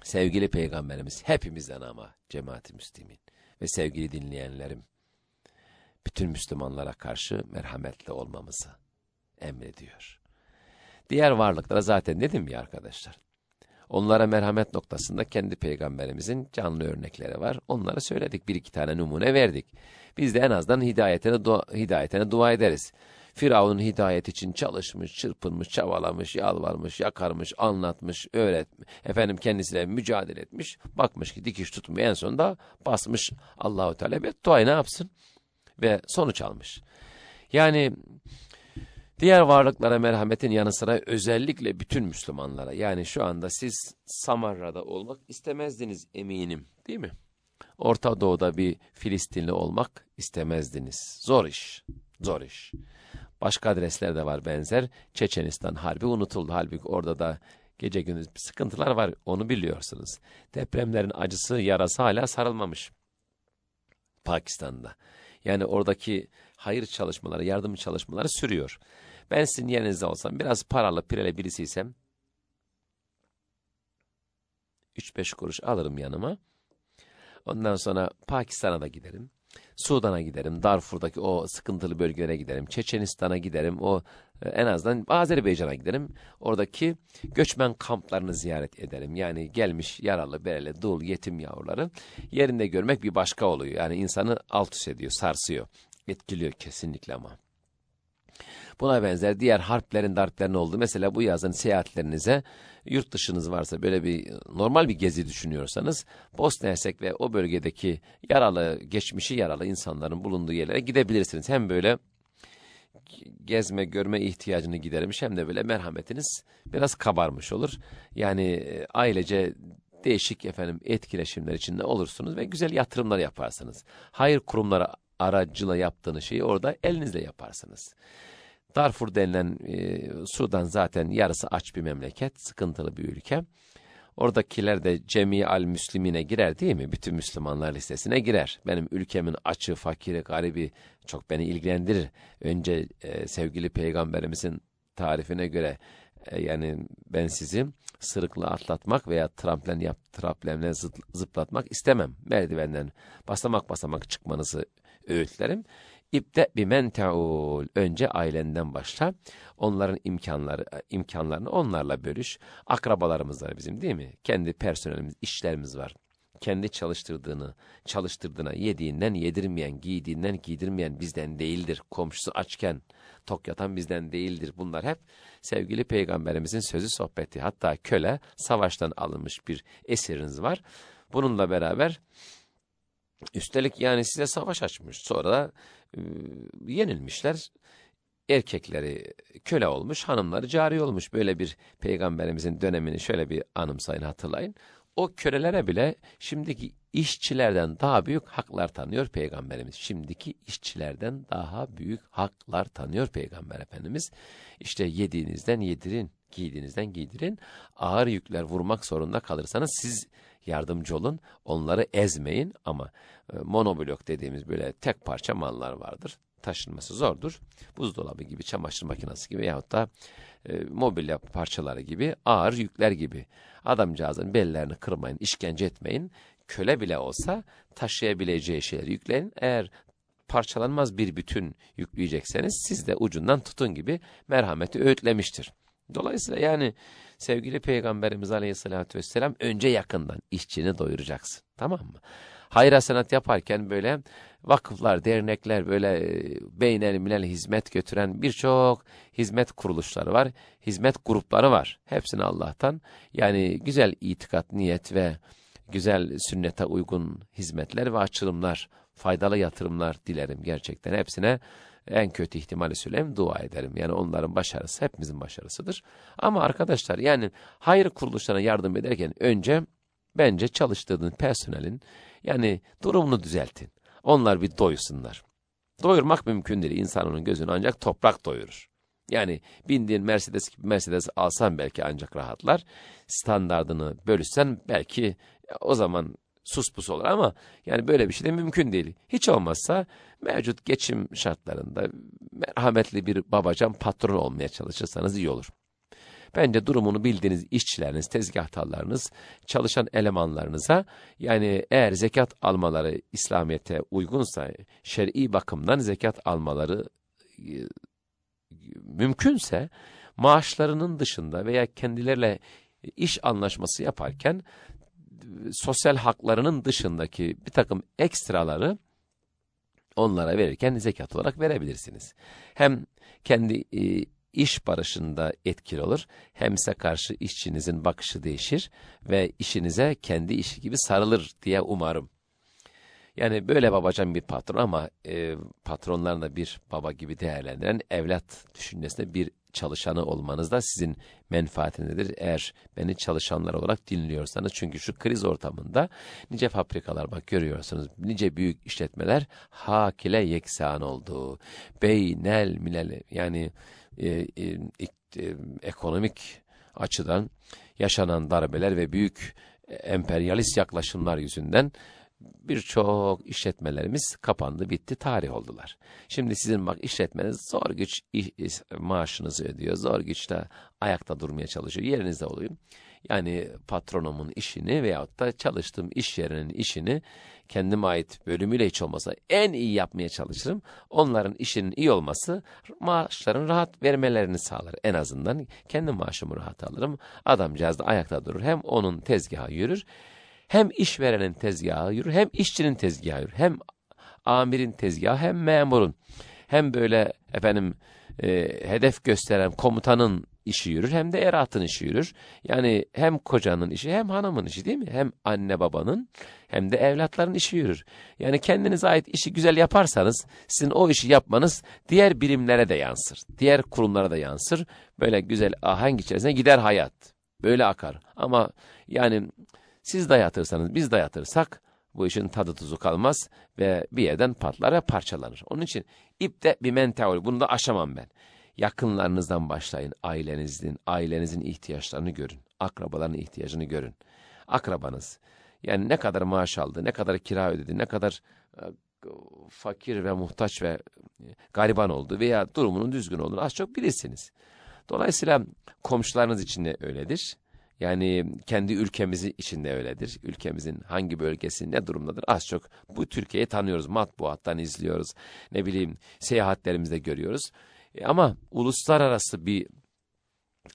Sevgili peygamberimiz hepimizden ama cemaati müslimin ve sevgili dinleyenlerim bütün Müslümanlara karşı merhametli olmamızı emrediyor. Diğer varlıklara zaten dedim ya arkadaşlar. Onlara merhamet noktasında kendi peygamberimizin canlı örnekleri var. Onlara söyledik bir iki tane numune verdik. Biz de en azından hidayetine, dua, hidayetine dua ederiz. Firavun hidayet için çalışmış, çırpınmış, çabalamış, yalvarmış, yakarmış, anlatmış, öğretmiş. Efendim kendisiyle mücadele etmiş. Bakmış ki dikiş tutmuyor en sonunda basmış Allahu Teala bedduayı ne yapsın? Ve sonuç almış. Yani Diğer varlıklara merhametin yanı sıra özellikle bütün Müslümanlara yani şu anda siz Samarra'da olmak istemezdiniz eminim değil mi? Orta Doğu'da bir Filistinli olmak istemezdiniz. Zor iş, zor iş. Başka adresler de var benzer. Çeçenistan harbi unutuldu. Halbuki orada da gece gündüz sıkıntılar var onu biliyorsunuz. Depremlerin acısı yarası hala sarılmamış. Pakistan'da. Yani oradaki hayır çalışmaları, yardım çalışmaları sürüyor. Ben sizin yerinizde olsam biraz paralı pirele birisiysem 3-5 kuruş alırım yanıma. Ondan sonra Pakistan'a da giderim. Sudan'a giderim, Darfur'daki o sıkıntılı bölgelere giderim, Çeçenistan'a giderim, o e, en azından Azerbaycan'a giderim. Oradaki göçmen kamplarını ziyaret ederim. Yani gelmiş yaralı, bereli, dul, yetim yavruları yerinde görmek bir başka oluyor. Yani insanı alt üst ediyor, sarsıyor, etkiliyor kesinlikle ama. Buna benzer diğer harplerin darplerin olduğu mesela bu yazın seyahatlerinize yurt dışınız varsa böyle bir normal bir gezi düşünüyorsanız Bosna Hersek ve o bölgedeki yaralı, geçmişi yaralı insanların bulunduğu yerlere gidebilirsiniz. Hem böyle gezme, görme ihtiyacını gidermiş hem de böyle merhametiniz biraz kabarmış olur. Yani e, ailece değişik efendim etkileşimler içinde olursunuz ve güzel yatırımlar yaparsınız. Hayır kurumları aracıyla yaptığınız şeyi orada elinizle yaparsınız. Darfur denilen e, Sudan zaten yarısı aç bir memleket, sıkıntılı bir ülke. Oradakiler de cemi al müslimine girer değil mi? Bütün Müslümanlar listesine girer. Benim ülkemin açı, fakiri, garibi çok beni ilgilendirir. Önce e, sevgili peygamberimizin tarifine göre e, yani ben sizi sırıkla atlatmak veya tramplen yap, tramplenle zıplatmak istemem. Merdivenden basamak basamak çıkmanızı öğütlerim. İbde bimen teul. Önce ailenden başla. Onların imkanları imkanlarını onlarla bölüş. Akrabalarımız var bizim değil mi? Kendi personelimiz, işlerimiz var. Kendi çalıştırdığını, çalıştırdığına yediğinden yedirmeyen, giydiğinden giydirmeyen bizden değildir. Komşusu açken tok yatan bizden değildir. Bunlar hep sevgili peygamberimizin sözü sohbeti. Hatta köle savaştan alınmış bir esiriniz var. Bununla beraber üstelik yani size savaş açmış. Sonra e, yenilmişler. Erkekleri köle olmuş, hanımları cari olmuş. Böyle bir peygamberimizin dönemini şöyle bir anımsayın, hatırlayın. O kölelere bile şimdiki işçilerden daha büyük haklar tanıyor Peygamberimiz. Şimdiki işçilerden daha büyük haklar tanıyor Peygamber Efendimiz. İşte yediğinizden yedirin, giydiğinizden giydirin. Ağır yükler vurmak zorunda kalırsanız siz yardımcı olun. Onları ezmeyin ama e, monoblok dediğimiz böyle tek parça mallar vardır. Taşınması zordur. Buzdolabı gibi, çamaşır makinesi gibi yahut da e, mobilya parçaları gibi ağır yükler gibi. Adamcağızın bellerini kırmayın, işkence etmeyin. Köle bile olsa taşıyabileceği şeyleri yükleyin. Eğer parçalanmaz bir bütün yükleyecekseniz siz de ucundan tutun gibi merhameti öğütlemiştir. Dolayısıyla yani sevgili Peygamberimiz Aleyhisselatü Vesselam önce yakından işçini doyuracaksın. Tamam mı? Hayır hasenat yaparken böyle vakıflar, dernekler böyle e, beynel milel hizmet götüren birçok hizmet kuruluşları var. Hizmet grupları var. Hepsini Allah'tan yani güzel itikat, niyet ve güzel sünnete uygun hizmetler ve açılımlar, faydalı yatırımlar dilerim gerçekten. Hepsine en kötü ihtimali söyleyeyim dua ederim. Yani onların başarısı hepimizin başarısıdır. Ama arkadaşlar yani hayır kuruluşlarına yardım ederken önce bence çalıştırdığın personelin yani durumunu düzeltin. Onlar bir doysunlar. Doyurmak mümkün değil. İnsanın gözünü ancak toprak doyurur. Yani bindiğin Mercedes gibi Mercedes alsan belki ancak rahatlar. Standardını bölüşsen belki o zaman sus pus olur ama yani böyle bir şey de mümkün değil. Hiç olmazsa mevcut geçim şartlarında merhametli bir babacan patron olmaya çalışırsanız iyi olur. Bence durumunu bildiğiniz işçileriniz, tezgahtarlarınız, çalışan elemanlarınıza yani eğer zekat almaları İslamiyet'e uygunsa, şer'i bakımdan zekat almaları e, mümkünse maaşlarının dışında veya kendileriyle iş anlaşması yaparken sosyal haklarının dışındaki bir takım ekstraları onlara verirken zekat olarak verebilirsiniz. Hem kendi e, iş barışında etkili olur, hem size karşı işçinizin bakışı değişir ve işinize kendi işi gibi sarılır diye umarım. Yani böyle babacan bir patron ama e, patronlarını da bir baba gibi değerlendiren evlat düşüncesinde bir çalışanı olmanız da sizin menfaatindedir. Eğer beni çalışanlar olarak dinliyorsanız çünkü şu kriz ortamında nice fabrikalar bak görüyorsunuz nice büyük işletmeler hakile yeksan oldu. Beynel milel yani e, e, e, ekonomik açıdan yaşanan darbeler ve büyük e, emperyalist yaklaşımlar yüzünden birçok işletmelerimiz kapandı, bitti, tarih oldular. Şimdi sizin bak işletmeniz zor güç maaşınızı ödüyor, zor güçle ayakta durmaya çalışıyor. Yerinizde olayım. Yani patronumun işini veyahut da çalıştığım iş yerinin işini kendime ait bölümüyle hiç olmasa en iyi yapmaya çalışırım. Onların işinin iyi olması maaşların rahat vermelerini sağlar. En azından kendi maaşımı rahat alırım. Adamcağız da ayakta durur. Hem onun tezgahı yürür hem işverenin tezgahı yürür, hem işçinin tezgahı yürür. Hem amirin tezgahı, hem memurun. Hem böyle efendim e, hedef gösteren komutanın işi yürür, hem de eratın işi yürür. Yani hem kocanın işi, hem hanımın işi değil mi? Hem anne babanın, hem de evlatların işi yürür. Yani kendinize ait işi güzel yaparsanız, sizin o işi yapmanız diğer birimlere de yansır. Diğer kurumlara da yansır. Böyle güzel ahenk içerisinde gider hayat. Böyle akar. Ama yani siz dayatırsanız, biz dayatırsak bu işin tadı tuzu kalmaz ve bir yerden patlar ve parçalanır. Onun için ipte bir menteol, bunu da aşamam ben. Yakınlarınızdan başlayın, ailenizin, ailenizin ihtiyaçlarını görün. Akrabaların ihtiyacını görün. Akrabanız, yani ne kadar maaş aldı, ne kadar kira ödedi, ne kadar e, fakir ve muhtaç ve gariban oldu veya durumunun düzgün olduğunu az çok bilirsiniz. Dolayısıyla komşularınız için de öyledir. Yani kendi ülkemizi içinde öyledir. Ülkemizin hangi bölgesi ne durumdadır az çok bu Türkiye'yi tanıyoruz. Matbuattan izliyoruz. Ne bileyim seyahatlerimizde görüyoruz. E ama uluslararası bir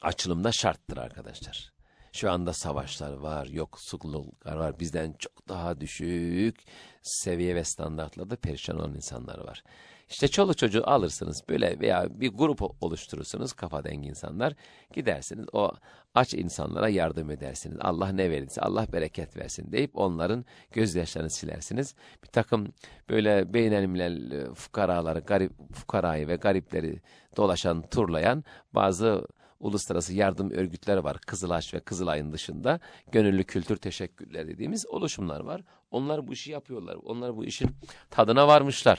açılımda şarttır arkadaşlar. Şu anda savaşlar var, yoksulluklar var. Bizden çok daha düşük seviye ve standartlarda perişan olan insanlar var. İşte çoluk çocuğu alırsınız böyle veya bir grup oluşturursunuz kafa dengi insanlar. Gidersiniz o aç insanlara yardım edersiniz. Allah ne verirse Allah bereket versin deyip onların gözyaşlarını silersiniz. Bir takım böyle beynelmilel e, fukaraları, garip, fukarayı ve garipleri dolaşan, turlayan bazı uluslararası yardım örgütleri var. Kızılaş ve Kızılay'ın dışında gönüllü kültür teşekkürler dediğimiz oluşumlar var. Onlar bu işi yapıyorlar. Onlar bu işin tadına varmışlar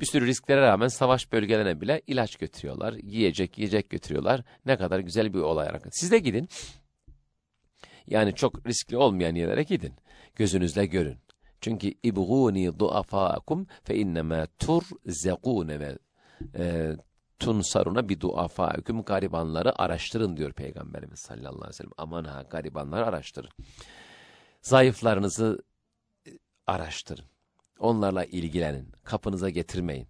bir sürü risklere rağmen savaş bölgelerine bile ilaç götürüyorlar. Yiyecek, yiyecek götürüyorlar. Ne kadar güzel bir olay. Siz de gidin. Yani çok riskli olmayan yerlere gidin. Gözünüzle görün. Çünkü ibguni duafaakum fe innema turzekune ve e, tunsaruna bir duafaakum garibanları araştırın diyor Peygamberimiz sallallahu aleyhi ve sellem. Aman ha garibanları araştırın. Zayıflarınızı e, araştırın. Onlarla ilgilenin. Kapınıza getirmeyin.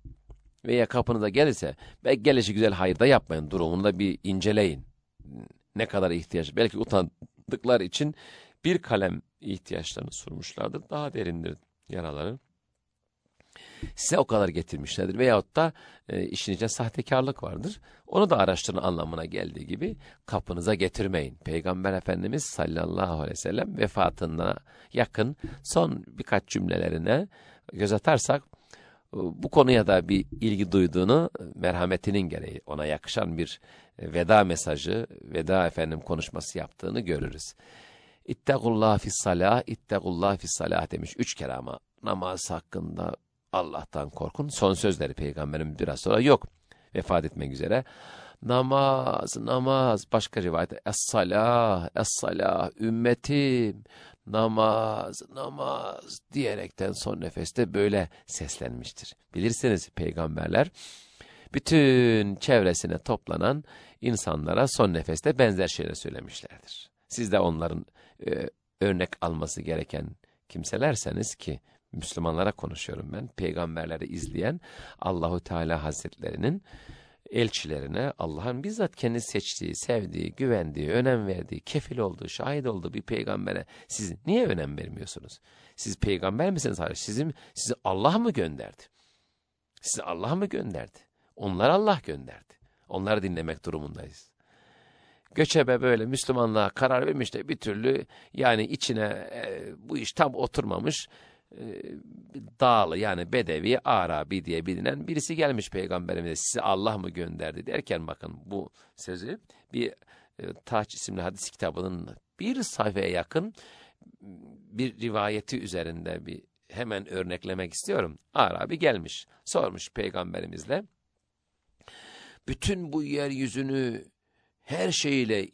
Veya kapınıza gelirse ve gelişi güzel hayırda yapmayın. Durumunu da bir inceleyin. Ne kadar ihtiyaç. Belki utandıklar için bir kalem ihtiyaçlarını sormuşlardır. Daha derindir yaraları. Size o kadar getirmişlerdir. Veyahut da e, işin içinde sahtekarlık vardır. Onu da araştırın anlamına geldiği gibi kapınıza getirmeyin. Peygamber Efendimiz sallallahu aleyhi ve sellem vefatına yakın son birkaç cümlelerine göz atarsak bu konuya da bir ilgi duyduğunu merhametinin gereği ona yakışan bir e, veda mesajı, veda efendim konuşması yaptığını görürüz. İttegullah fis salah, ittegullah fis salah demiş üç kere ama namaz hakkında Allah'tan korkun. Son sözleri peygamberin biraz sonra yok. Vefat etmek üzere. Namaz, namaz. Başka rivayette es-salah, es-salah, ümmetim. Namaz, namaz diyerekten son nefeste böyle seslenmiştir. Bilirsiniz peygamberler bütün çevresine toplanan insanlara son nefeste benzer şeyler söylemişlerdir. Siz de onların e, örnek alması gereken kimselerseniz ki Müslümanlara konuşuyorum ben. Peygamberleri izleyen Allahu Teala Hazretlerinin elçilerine Allah'ın bizzat kendi seçtiği, sevdiği, güvendiği, önem verdiği, kefil olduğu, şahit olduğu bir peygambere siz niye önem vermiyorsunuz? Siz peygamber misiniz? Hayır. Sizin, sizi Allah mı gönderdi? Sizi Allah mı gönderdi? Onlar Allah gönderdi. Onları dinlemek durumundayız. Göçebe böyle Müslümanlığa karar vermiş de bir türlü yani içine e, bu iş tam oturmamış e, dağlı yani Bedevi, Arabi diye bilinen birisi gelmiş peygamberimize sizi Allah mı gönderdi derken bakın bu sözü bir e, Taç isimli hadis kitabının bir sayfaya yakın bir rivayeti üzerinde bir hemen örneklemek istiyorum. Arabi gelmiş sormuş peygamberimizle bütün bu yeryüzünü her şeyiyle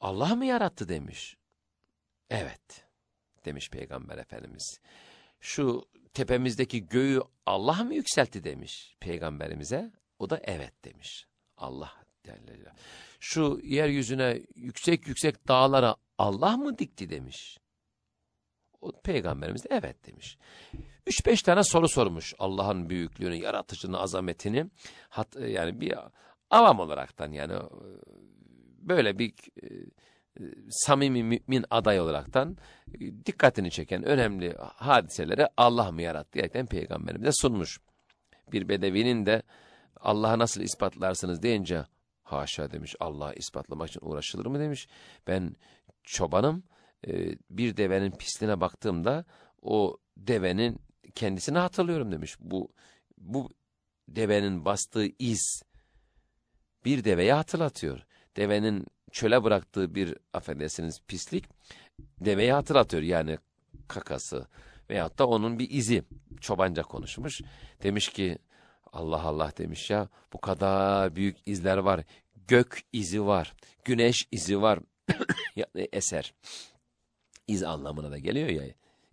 Allah mı yarattı demiş. Evet demiş Peygamber Efendimiz. Şu tepemizdeki göğü Allah mı yükseltti demiş Peygamberimize. O da evet demiş. Allah derler. Şu yeryüzüne yüksek yüksek dağlara Allah mı dikti demiş. O peygamberimiz de evet demiş. Üç beş tane soru sormuş Allah'ın büyüklüğünü, yaratıcını, azametini. Hat, yani bir avam olaraktan yani böyle bir samimi mümin aday olaraktan dikkatini çeken önemli hadiseleri Allah mı yarattı diyerekten peygamberimize sunmuş. Bir bedevinin de Allah'a nasıl ispatlarsınız deyince haşa demiş Allah'ı ispatlamak için uğraşılır mı demiş. Ben çobanım bir devenin pisliğine baktığımda o devenin kendisini hatırlıyorum demiş. Bu bu devenin bastığı iz bir deveyi hatırlatıyor. Devenin çöle bıraktığı bir affedersiniz pislik deveyi hatırlatıyor. Yani kakası veyahut da onun bir izi çobanca konuşmuş. Demiş ki Allah Allah demiş ya bu kadar büyük izler var. Gök izi var. Güneş izi var. yani eser. İz anlamına da geliyor ya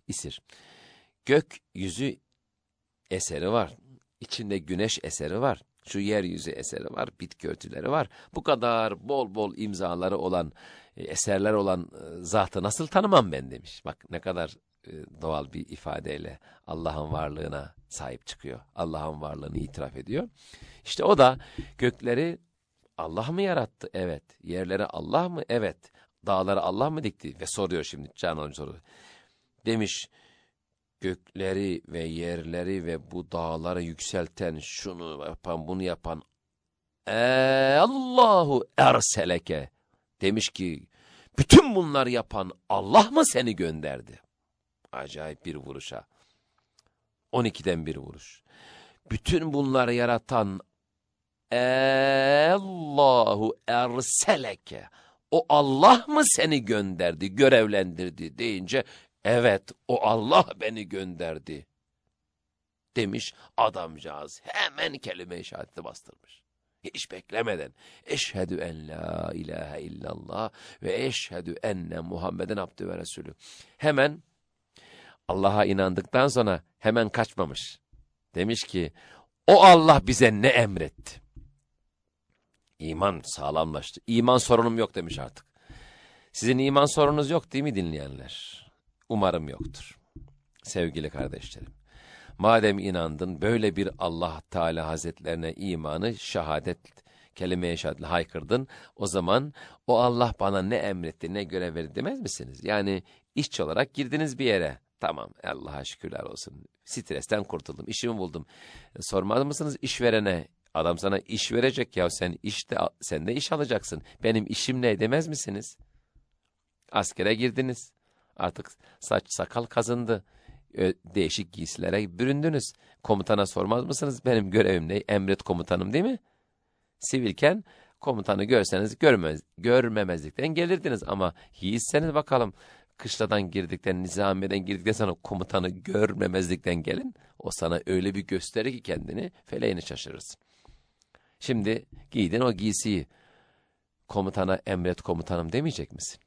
isir. Gök yüzü eseri var. İçinde güneş eseri var. Şu yeryüzü eseri var, bitki örtüleri var. Bu kadar bol bol imzaları olan, e, eserler olan e, zatı nasıl tanımam ben demiş. Bak ne kadar e, doğal bir ifadeyle Allah'ın varlığına sahip çıkıyor. Allah'ın varlığını itiraf ediyor. İşte o da gökleri Allah mı yarattı? Evet. Yerleri Allah mı? Evet. Dağları Allah mı dikti? Ve soruyor şimdi Canan soru. Demiş gökleri ve yerleri ve bu dağları yükselten, şunu yapan, bunu yapan Allahu erseleke demiş ki bütün bunları yapan Allah mı seni gönderdi? Acayip bir vuruşa. 12'den bir vuruş. Bütün bunları yaratan Allahu erseleke. O Allah mı seni gönderdi, görevlendirdi deyince Evet o Allah beni gönderdi demiş adamcağız. Hemen kelime-i şehadeti bastırmış. Hiç beklemeden eşhedü en la ilahe illallah ve eşhedü enne Muhammeden abdü ve resulü. Hemen Allah'a inandıktan sonra hemen kaçmamış. Demiş ki o Allah bize ne emretti? İman sağlamlaştı. İman sorunum yok demiş artık. Sizin iman sorununuz yok değil mi dinleyenler? Umarım yoktur. Sevgili kardeşlerim. Madem inandın böyle bir Allah Teala Hazretlerine imanı şehadet kelime-i şehadetle haykırdın. O zaman o Allah bana ne emretti ne görev verdi demez misiniz? Yani işçi olarak girdiniz bir yere. Tamam Allah'a şükürler olsun. Stresten kurtuldum işimi buldum. Sormaz mısınız işverene adam sana iş verecek ya sen işte sen de iş alacaksın. Benim işim ne demez misiniz? Askere girdiniz. Artık saç sakal kazındı. Değişik giysilere büründünüz. Komutana sormaz mısınız? Benim görevim ne? Emret komutanım değil mi? Sivilken komutanı görseniz görmez, görmemezlikten gelirdiniz. Ama yiğitseniz bakalım kışladan girdikten, nizamiyeden girdikten sonra komutanı görmemezlikten gelin. O sana öyle bir gösterir ki kendini feleğini şaşırırsın. Şimdi giydin o giysiyi komutana emret komutanım demeyecek misin?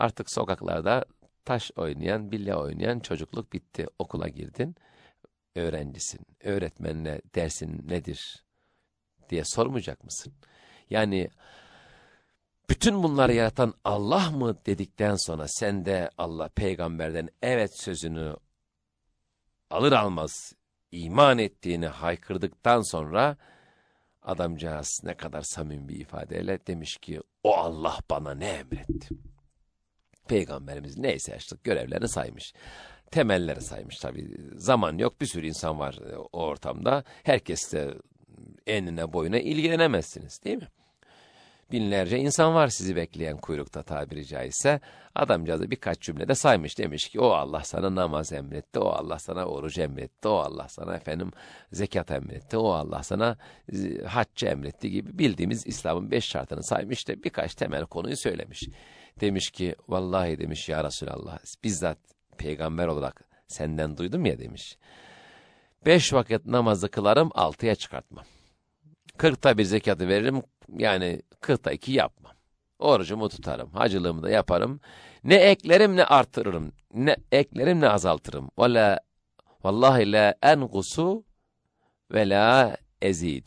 Artık sokaklarda taş oynayan, bilye oynayan çocukluk bitti. Okula girdin, öğrencisin. Öğretmenle dersin nedir diye sormayacak mısın? Yani bütün bunları yaratan Allah mı dedikten sonra sen de Allah peygamberden evet sözünü alır almaz iman ettiğini haykırdıktan sonra adamcağız ne kadar samimi bir ifadeyle demiş ki o Allah bana ne emretti? Peygamberimiz neyse işte görevlerini saymış. Temelleri saymış tabi. Zaman yok bir sürü insan var o ortamda. Herkes de enine boyuna ilgilenemezsiniz değil mi? Binlerce insan var sizi bekleyen kuyrukta tabiri caizse. Adamcağız birkaç cümlede saymış demiş ki o Allah sana namaz emretti, o Allah sana oruç emretti, o Allah sana efendim zekat emretti, o Allah sana e, haccı emretti gibi bildiğimiz İslam'ın beş şartını saymış da birkaç temel konuyu söylemiş. Demiş ki vallahi demiş ya Resulallah bizzat peygamber olarak senden duydum ya demiş. Beş vakit namazı kılarım altıya çıkartmam. Kırkta bir zekatı veririm yani kırkta iki yapmam. Orucumu tutarım, hacılığımı da yaparım. Ne eklerim ne artırırım, ne eklerim ne azaltırım. Valla vallahi la engusu ve la ezid.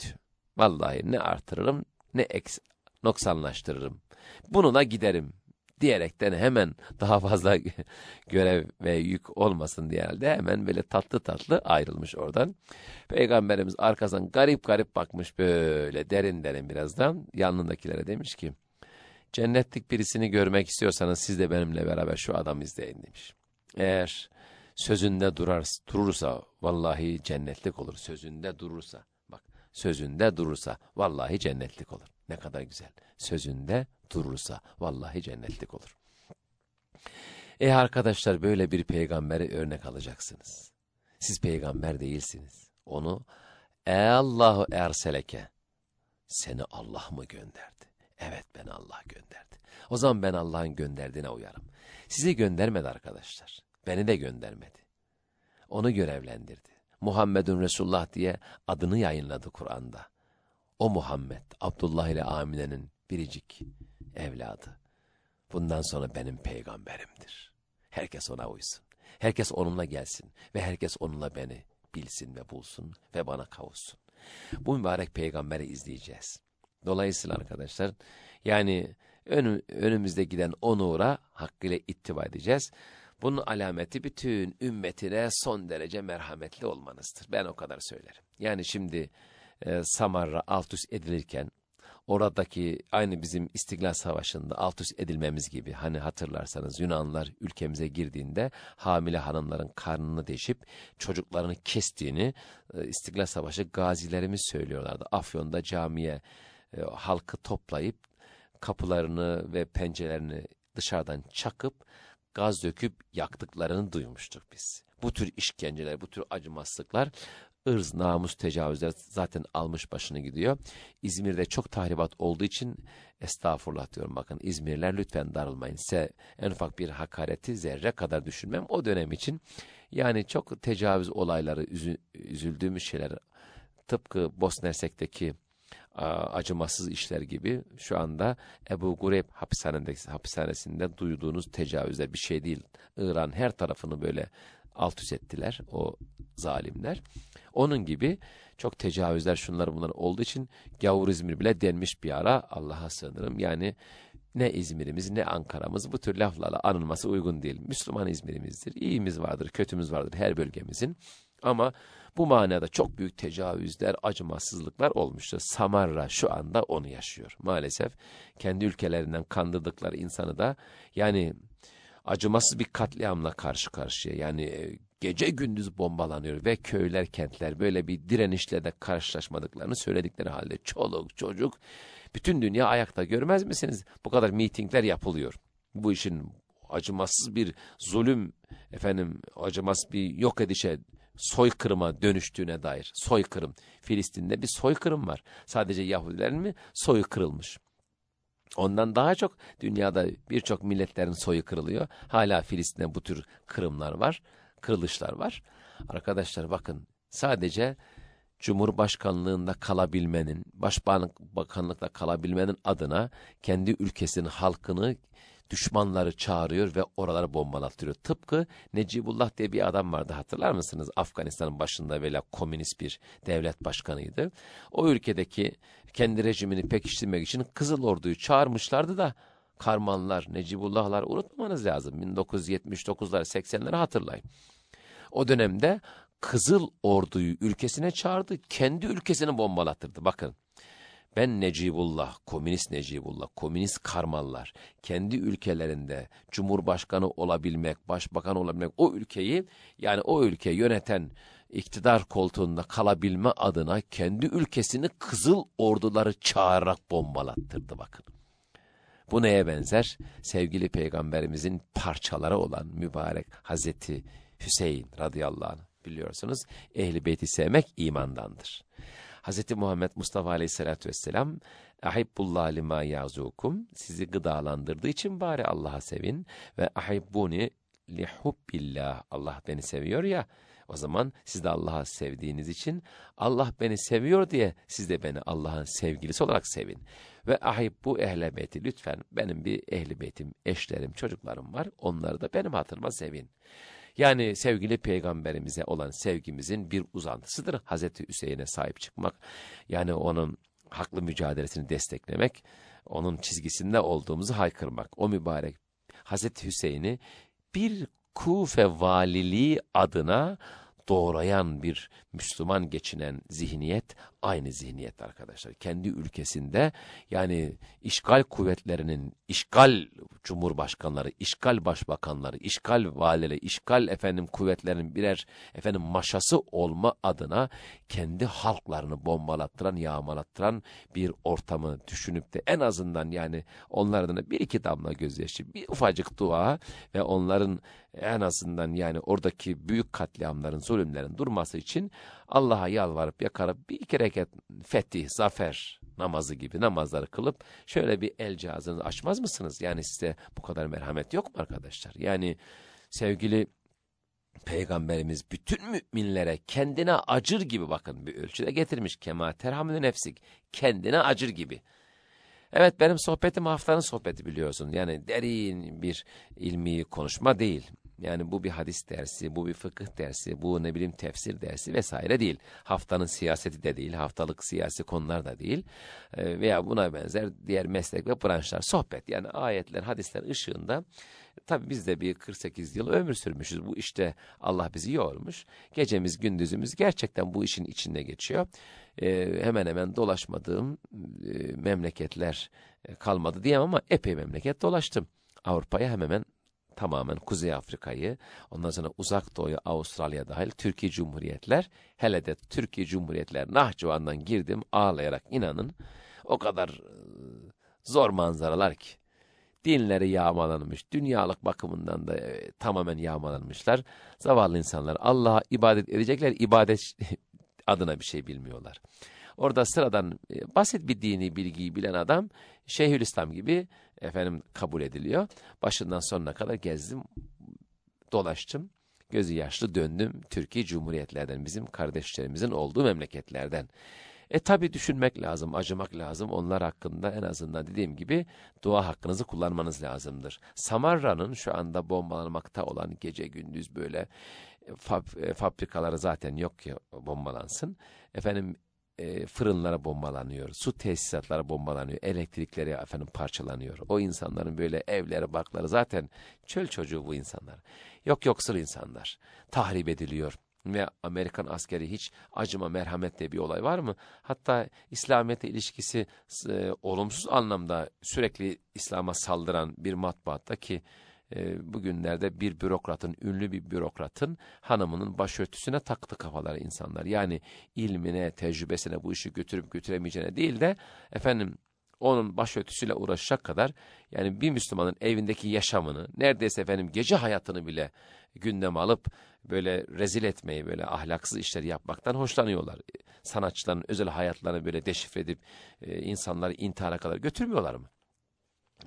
Vallahi ne artırırım ne eks noksanlaştırırım. Bununla giderim diyerekten hemen daha fazla görev ve yük olmasın diye halde hemen böyle tatlı tatlı ayrılmış oradan. Peygamberimiz arkasından garip garip bakmış böyle derin derin birazdan yanındakilere demiş ki cennetlik birisini görmek istiyorsanız siz de benimle beraber şu adamı izleyin demiş. Eğer sözünde durar, durursa vallahi cennetlik olur sözünde durursa bak sözünde durursa vallahi cennetlik olur. Ne kadar güzel. Sözünde durursa vallahi cennetlik olur. E arkadaşlar böyle bir peygamberi örnek alacaksınız. Siz peygamber değilsiniz. Onu e Allahu erseleke seni Allah mı gönderdi? Evet ben Allah gönderdi. O zaman ben Allah'ın gönderdiğine uyarım. Sizi göndermedi arkadaşlar. Beni de göndermedi. Onu görevlendirdi. Muhammedun Resulullah diye adını yayınladı Kur'an'da. O Muhammed, Abdullah ile Amine'nin biricik evladı. Bundan sonra benim peygamberimdir. Herkes ona uysun. Herkes onunla gelsin ve herkes onunla beni bilsin ve bulsun ve bana kavuşsun. Bu mübarek peygamberi izleyeceğiz. Dolayısıyla arkadaşlar yani önü, önümüzde giden o nura hakkıyla ittiba edeceğiz. Bunun alameti bütün ümmetine son derece merhametli olmanızdır. Ben o kadar söylerim. Yani şimdi e, Samarra alt üst edilirken oradaki aynı bizim İstiklal Savaşı'nda alt üst edilmemiz gibi hani hatırlarsanız Yunanlılar ülkemize girdiğinde hamile hanımların karnını deşip çocuklarını kestiğini e, İstiklal Savaşı gazilerimiz söylüyorlardı. Afyon'da camiye e, halkı toplayıp kapılarını ve pencerelerini dışarıdan çakıp gaz döküp yaktıklarını duymuştuk biz. Bu tür işkenceler, bu tür acımasızlıklar ırz, namus, tecavüzler zaten almış başını gidiyor. İzmir'de çok tahribat olduğu için estağfurullah diyorum bakın İzmirliler lütfen darılmayın. Size en ufak bir hakareti zerre kadar düşünmem. O dönem için yani çok tecavüz olayları, üzü, üzüldüğümüz şeyler tıpkı Bosna acımasız işler gibi şu anda Ebu Gureyb hapishanesinde, hapishanesinde duyduğunuz tecavüzler bir şey değil. İran her tarafını böyle alt üst ettiler o zalimler. Onun gibi çok tecavüzler şunlar bunlar olduğu için gavur İzmir bile denmiş bir ara Allah'a sığınırım. Yani ne İzmir'imiz ne Ankara'mız bu tür laflarla anılması uygun değil. Müslüman İzmir'imizdir. İyimiz vardır, kötümüz vardır her bölgemizin. Ama bu manada çok büyük tecavüzler, acımasızlıklar olmuştur. Samarra şu anda onu yaşıyor. Maalesef kendi ülkelerinden kandırdıkları insanı da yani acımasız bir katliamla karşı karşıya. Yani e, gece gündüz bombalanıyor ve köyler, kentler böyle bir direnişle de karşılaşmadıklarını söyledikleri halde çoluk, çocuk, bütün dünya ayakta görmez misiniz? Bu kadar mitingler yapılıyor. Bu işin acımasız bir zulüm, efendim acımasız bir yok edişe, soykırıma dönüştüğüne dair. Soykırım. Filistin'de bir soykırım var. Sadece Yahudilerin mi soyu kırılmış. Ondan daha çok dünyada birçok milletlerin soyu kırılıyor. Hala Filistin'de bu tür kırımlar var, kırılışlar var. Arkadaşlar bakın sadece Cumhurbaşkanlığında kalabilmenin, Başbakanlıkta kalabilmenin adına kendi ülkesinin halkını düşmanları çağırıyor ve oraları bombalattırıyor. Tıpkı Necibullah diye bir adam vardı hatırlar mısınız? Afganistan'ın başında böyle komünist bir devlet başkanıydı. O ülkedeki kendi rejimini pekiştirmek için Kızıl Ordu'yu çağırmışlardı da Karmanlar, Necibullahlar unutmamanız lazım. 1979'lar, 80'leri hatırlayın. O dönemde Kızıl Ordu'yu ülkesine çağırdı, kendi ülkesini bombalattırdı. Bakın ben Necibullah, komünist Necibullah, komünist karmallar kendi ülkelerinde cumhurbaşkanı olabilmek, başbakan olabilmek o ülkeyi yani o ülkeyi yöneten iktidar koltuğunda kalabilme adına kendi ülkesini kızıl orduları çağırarak bombalattırdı bakın. Bu neye benzer? Sevgili peygamberimizin parçaları olan mübarek Hazreti Hüseyin radıyallahu anh biliyorsunuz ehli beyti sevmek imandandır. Hz. Muhammed Mustafa aleyhissalatü vesselam ahibbullah lima yazukum sizi gıdalandırdığı için bari Allah'a sevin ve ahibbuni lihubbillah Allah beni seviyor ya o zaman siz de Allah'a sevdiğiniz için Allah beni seviyor diye siz de beni Allah'ın sevgilisi olarak sevin. Ve ahibbu ehle beyti lütfen benim bir ehli beytim, eşlerim, çocuklarım var onları da benim hatırıma sevin. Yani sevgili peygamberimize olan sevgimizin bir uzantısıdır. Hazreti Hüseyin'e sahip çıkmak, yani onun haklı mücadelesini desteklemek, onun çizgisinde olduğumuzu haykırmak. O mübarek Hazreti Hüseyin'i bir Kufe valiliği adına doğrayan bir Müslüman geçinen zihniyet aynı zihniyet arkadaşlar. Kendi ülkesinde yani işgal kuvvetlerinin işgal cumhurbaşkanları, işgal başbakanları, işgal valileri, işgal efendim kuvvetlerinin birer efendim maşası olma adına kendi halklarını bombalattıran, yağmalattıran bir ortamı düşünüp de en azından yani onlardan bir iki damla gözyaşı, bir ufacık dua ve onların en azından yani oradaki büyük katliamların, zulümlerin durması için Allah'a yalvarıp yakarıp bir iki reket fetih, zafer namazı gibi namazları kılıp şöyle bir el cihazını açmaz mısınız? Yani size bu kadar merhamet yok mu arkadaşlar? Yani sevgili Peygamberimiz bütün müminlere kendine acır gibi bakın bir ölçüde getirmiş. Kema terhamülü nefsik kendine acır gibi. Evet benim sohbetim haftanın sohbeti biliyorsun. Yani derin bir ilmi konuşma değil. Yani bu bir hadis dersi, bu bir fıkıh dersi, bu ne bileyim tefsir dersi vesaire değil. Haftanın siyaseti de değil, haftalık siyasi konular da değil. E, veya buna benzer diğer meslek ve branşlar, sohbet. Yani ayetler, hadisler ışığında Tabii biz de bir 48 yıl ömür sürmüşüz. Bu işte Allah bizi yormuş. Gecemiz gündüzümüz gerçekten bu işin içinde geçiyor. Ee, hemen hemen dolaşmadığım e, memleketler e, kalmadı diyemem ama epey memleket dolaştım. Avrupa'ya hemen hemen tamamen Kuzey Afrika'yı, ondan sonra Uzak Doğu'yu, Avustralya dahil Türkiye Cumhuriyetler, hele de Türkiye Cumhuriyetler Nahçıvan'dan girdim ağlayarak inanın. O kadar e, zor manzaralar ki. Dinleri yağmalanmış, dünyalık bakımından da e, tamamen yağmalanmışlar. Zavallı insanlar Allah'a ibadet edecekler, ibadet adına bir şey bilmiyorlar. Orada sıradan e, basit bir dini bilgiyi bilen adam Şeyhülislam gibi efendim kabul ediliyor. Başından sonuna kadar gezdim, dolaştım. Gözü yaşlı döndüm Türkiye Cumhuriyetlerden, bizim kardeşlerimizin olduğu memleketlerden. E tabi düşünmek lazım, acımak lazım. Onlar hakkında en azından dediğim gibi dua hakkınızı kullanmanız lazımdır. Samarra'nın şu anda bombalanmakta olan gece gündüz böyle fab, e, fabrikaları zaten yok ki bombalansın. Efendim e, fırınlara bombalanıyor, su tesisatları bombalanıyor, elektrikleri efendim parçalanıyor. O insanların böyle evleri, barkları zaten çöl çocuğu bu insanlar. Yok yoksul insanlar. Tahrip ediliyor. Ve Amerikan askeri hiç acıma, merhamet diye bir olay var mı? Hatta İslamiyet'e ilişkisi e, olumsuz anlamda sürekli İslam'a saldıran bir matbaatta ki e, bugünlerde bir bürokratın, ünlü bir bürokratın hanımının başörtüsüne taktı kafaları insanlar. Yani ilmine, tecrübesine bu işi götürüp götüremeyeceğine değil de efendim onun başörtüsüyle uğraşacak kadar yani bir Müslümanın evindeki yaşamını neredeyse efendim gece hayatını bile gündeme alıp böyle rezil etmeyi böyle ahlaksız işleri yapmaktan hoşlanıyorlar. Sanatçıların özel hayatlarını böyle deşifre edip e, insanları intihara kadar götürmüyorlar mı?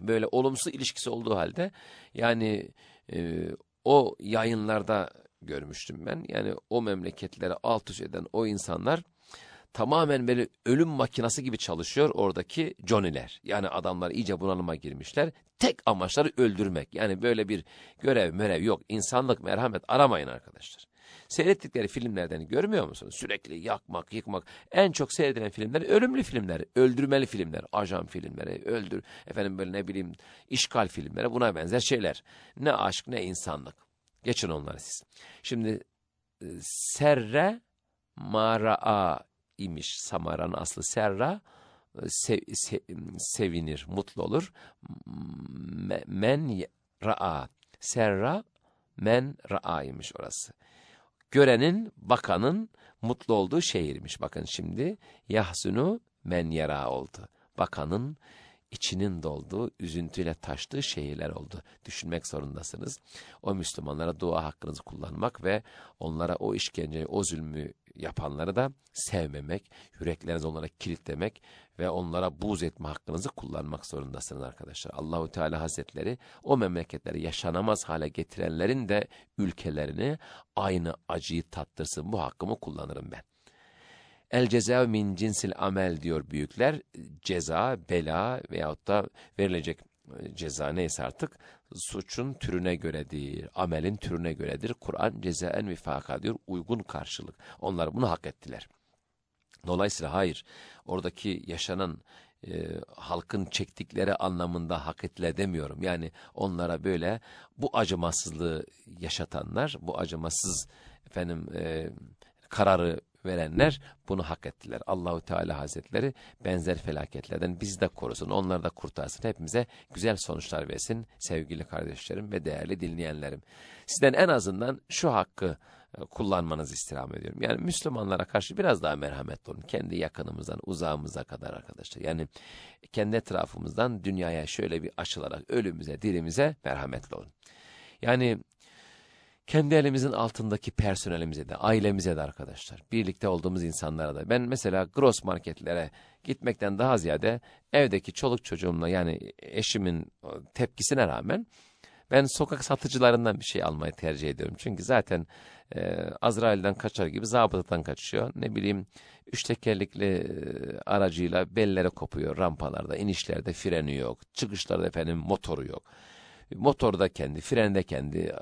Böyle olumsuz ilişkisi olduğu halde yani e, o yayınlarda görmüştüm ben. Yani o memleketlere alt üst eden o insanlar tamamen böyle ölüm makinası gibi çalışıyor oradaki Johnny'ler. Yani adamlar iyice bunalıma girmişler. Tek amaçları öldürmek. Yani böyle bir görev merev yok. İnsanlık, merhamet aramayın arkadaşlar. Seyrettikleri filmlerden görmüyor musunuz? Sürekli yakmak, yıkmak. En çok seyredilen filmler ölümlü filmler, öldürmeli filmler, ajan filmleri, öldür, efendim böyle ne bileyim işgal filmleri buna benzer şeyler. Ne aşk ne insanlık. Geçin onları siz. Şimdi e, serre mara'a imiş. Samara'nın aslı serra sev, sev, sevinir, mutlu olur. Men ra'a serra men ra'aymış orası. Görenin, bakanın mutlu olduğu şehirmiş. Bakın şimdi yahsunu men yara oldu. Bakanın içinin dolduğu, üzüntüyle taştığı şehirler oldu. Düşünmek zorundasınız. O Müslümanlara dua hakkınızı kullanmak ve onlara o işkenceyi, o zulmü yapanları da sevmemek, yüreklerinizi onlara kilitlemek ve onlara buz etme hakkınızı kullanmak zorundasınız arkadaşlar. Allahu Teala Hazretleri o memleketleri yaşanamaz hale getirenlerin de ülkelerini aynı acıyı tattırsın. Bu hakkımı kullanırım ben. El ceza min cinsil amel diyor büyükler. Ceza, bela veyahut da verilecek e, ceza neyse artık suçun türüne göredir, amelin türüne göredir. Kur'an cezaen vifaka diyor, uygun karşılık. Onlar bunu hak ettiler. Dolayısıyla hayır, oradaki yaşanan e, halkın çektikleri anlamında hak ettiler demiyorum. Yani onlara böyle bu acımasızlığı yaşatanlar, bu acımasız efendim e, kararı verenler bunu hak ettiler. Allahu Teala Hazretleri benzer felaketlerden bizi de korusun, onları da kurtarsın. Hepimize güzel sonuçlar versin sevgili kardeşlerim ve değerli dinleyenlerim. Sizden en azından şu hakkı e, kullanmanızı istirham ediyorum. Yani Müslümanlara karşı biraz daha merhametli olun. Kendi yakınımızdan uzağımıza kadar arkadaşlar. Yani kendi etrafımızdan dünyaya şöyle bir açılarak ölümüze, dirimize merhametli olun. Yani kendi elimizin altındaki personelimize de, ailemize de arkadaşlar, birlikte olduğumuz insanlara da. Ben mesela gross marketlere gitmekten daha ziyade evdeki çoluk çocuğumla yani eşimin tepkisine rağmen ben sokak satıcılarından bir şey almayı tercih ediyorum. Çünkü zaten e, Azrail'den kaçar gibi zabıtadan kaçıyor. Ne bileyim üç tekerlekli e, aracıyla bellere kopuyor rampalarda, inişlerde freni yok, çıkışlarda efendim motoru yok. Motorda kendi, frende kendi,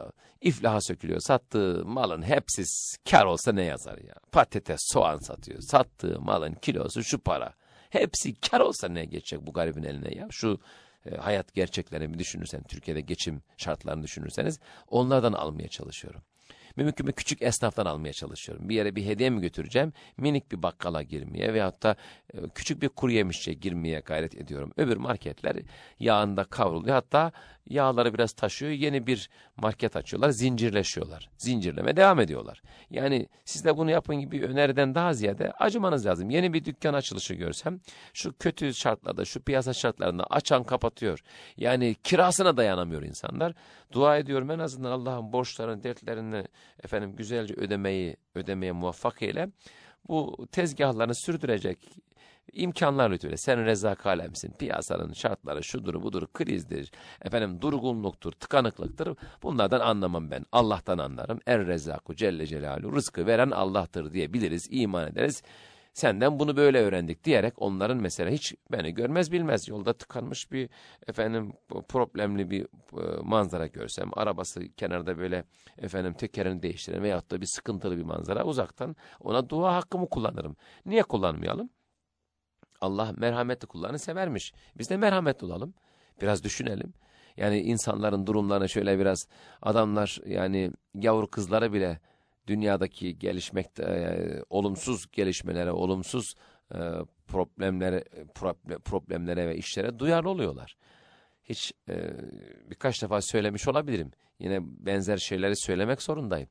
iflaha sökülüyor. Sattığı malın hepsi kar olsa ne yazar ya? Patates, soğan satıyor. Sattığı malın kilosu şu para. Hepsi kar olsa ne geçecek bu garibin eline ya? Şu e, hayat gerçeklerini düşünürsen, Türkiye'de geçim şartlarını düşünürseniz onlardan almaya çalışıyorum. Mümkün mü küçük esnaftan almaya çalışıyorum. Bir yere bir hediye mi götüreceğim? Minik bir bakkala girmeye veyahut da e, küçük bir kuru yemişçe girmeye gayret ediyorum. Öbür marketler yağında kavruluyor. Hatta yağları biraz taşıyor. Yeni bir market açıyorlar. Zincirleşiyorlar. Zincirleme devam ediyorlar. Yani siz de bunu yapın gibi öneriden daha ziyade acımanız lazım. Yeni bir dükkan açılışı görsem şu kötü şartlarda, şu piyasa şartlarında açan kapatıyor. Yani kirasına dayanamıyor insanlar. Dua ediyorum en azından Allah'ın borçlarını, dertlerini efendim güzelce ödemeyi ödemeye muvaffak eyle. Bu tezgahlarını sürdürecek imkanlar lütfüyle. Sen rezak alemsin. Piyasanın şartları şudur budur krizdir. Efendim durgunluktur, tıkanıklıktır. Bunlardan anlamam ben. Allah'tan anlarım. Er rezaku celle celaluhu. Rızkı veren Allah'tır diye biliriz, iman ederiz. Senden bunu böyle öğrendik diyerek onların mesela hiç beni görmez bilmez yolda tıkanmış bir efendim problemli bir e, manzara görsem arabası kenarda böyle efendim tekerini değiştiren veyahut da bir sıkıntılı bir manzara uzaktan ona dua hakkımı kullanırım. Niye kullanmayalım? Allah merhametli kullarını severmiş. Biz de merhametli olalım. Biraz düşünelim. Yani insanların durumlarını şöyle biraz adamlar yani yavru kızlara bile dünyadaki gelişmekte e, olumsuz gelişmelere, olumsuz e, problemlere, problem, problemlere ve işlere duyarlı oluyorlar. Hiç e, birkaç defa söylemiş olabilirim. Yine benzer şeyleri söylemek zorundayım.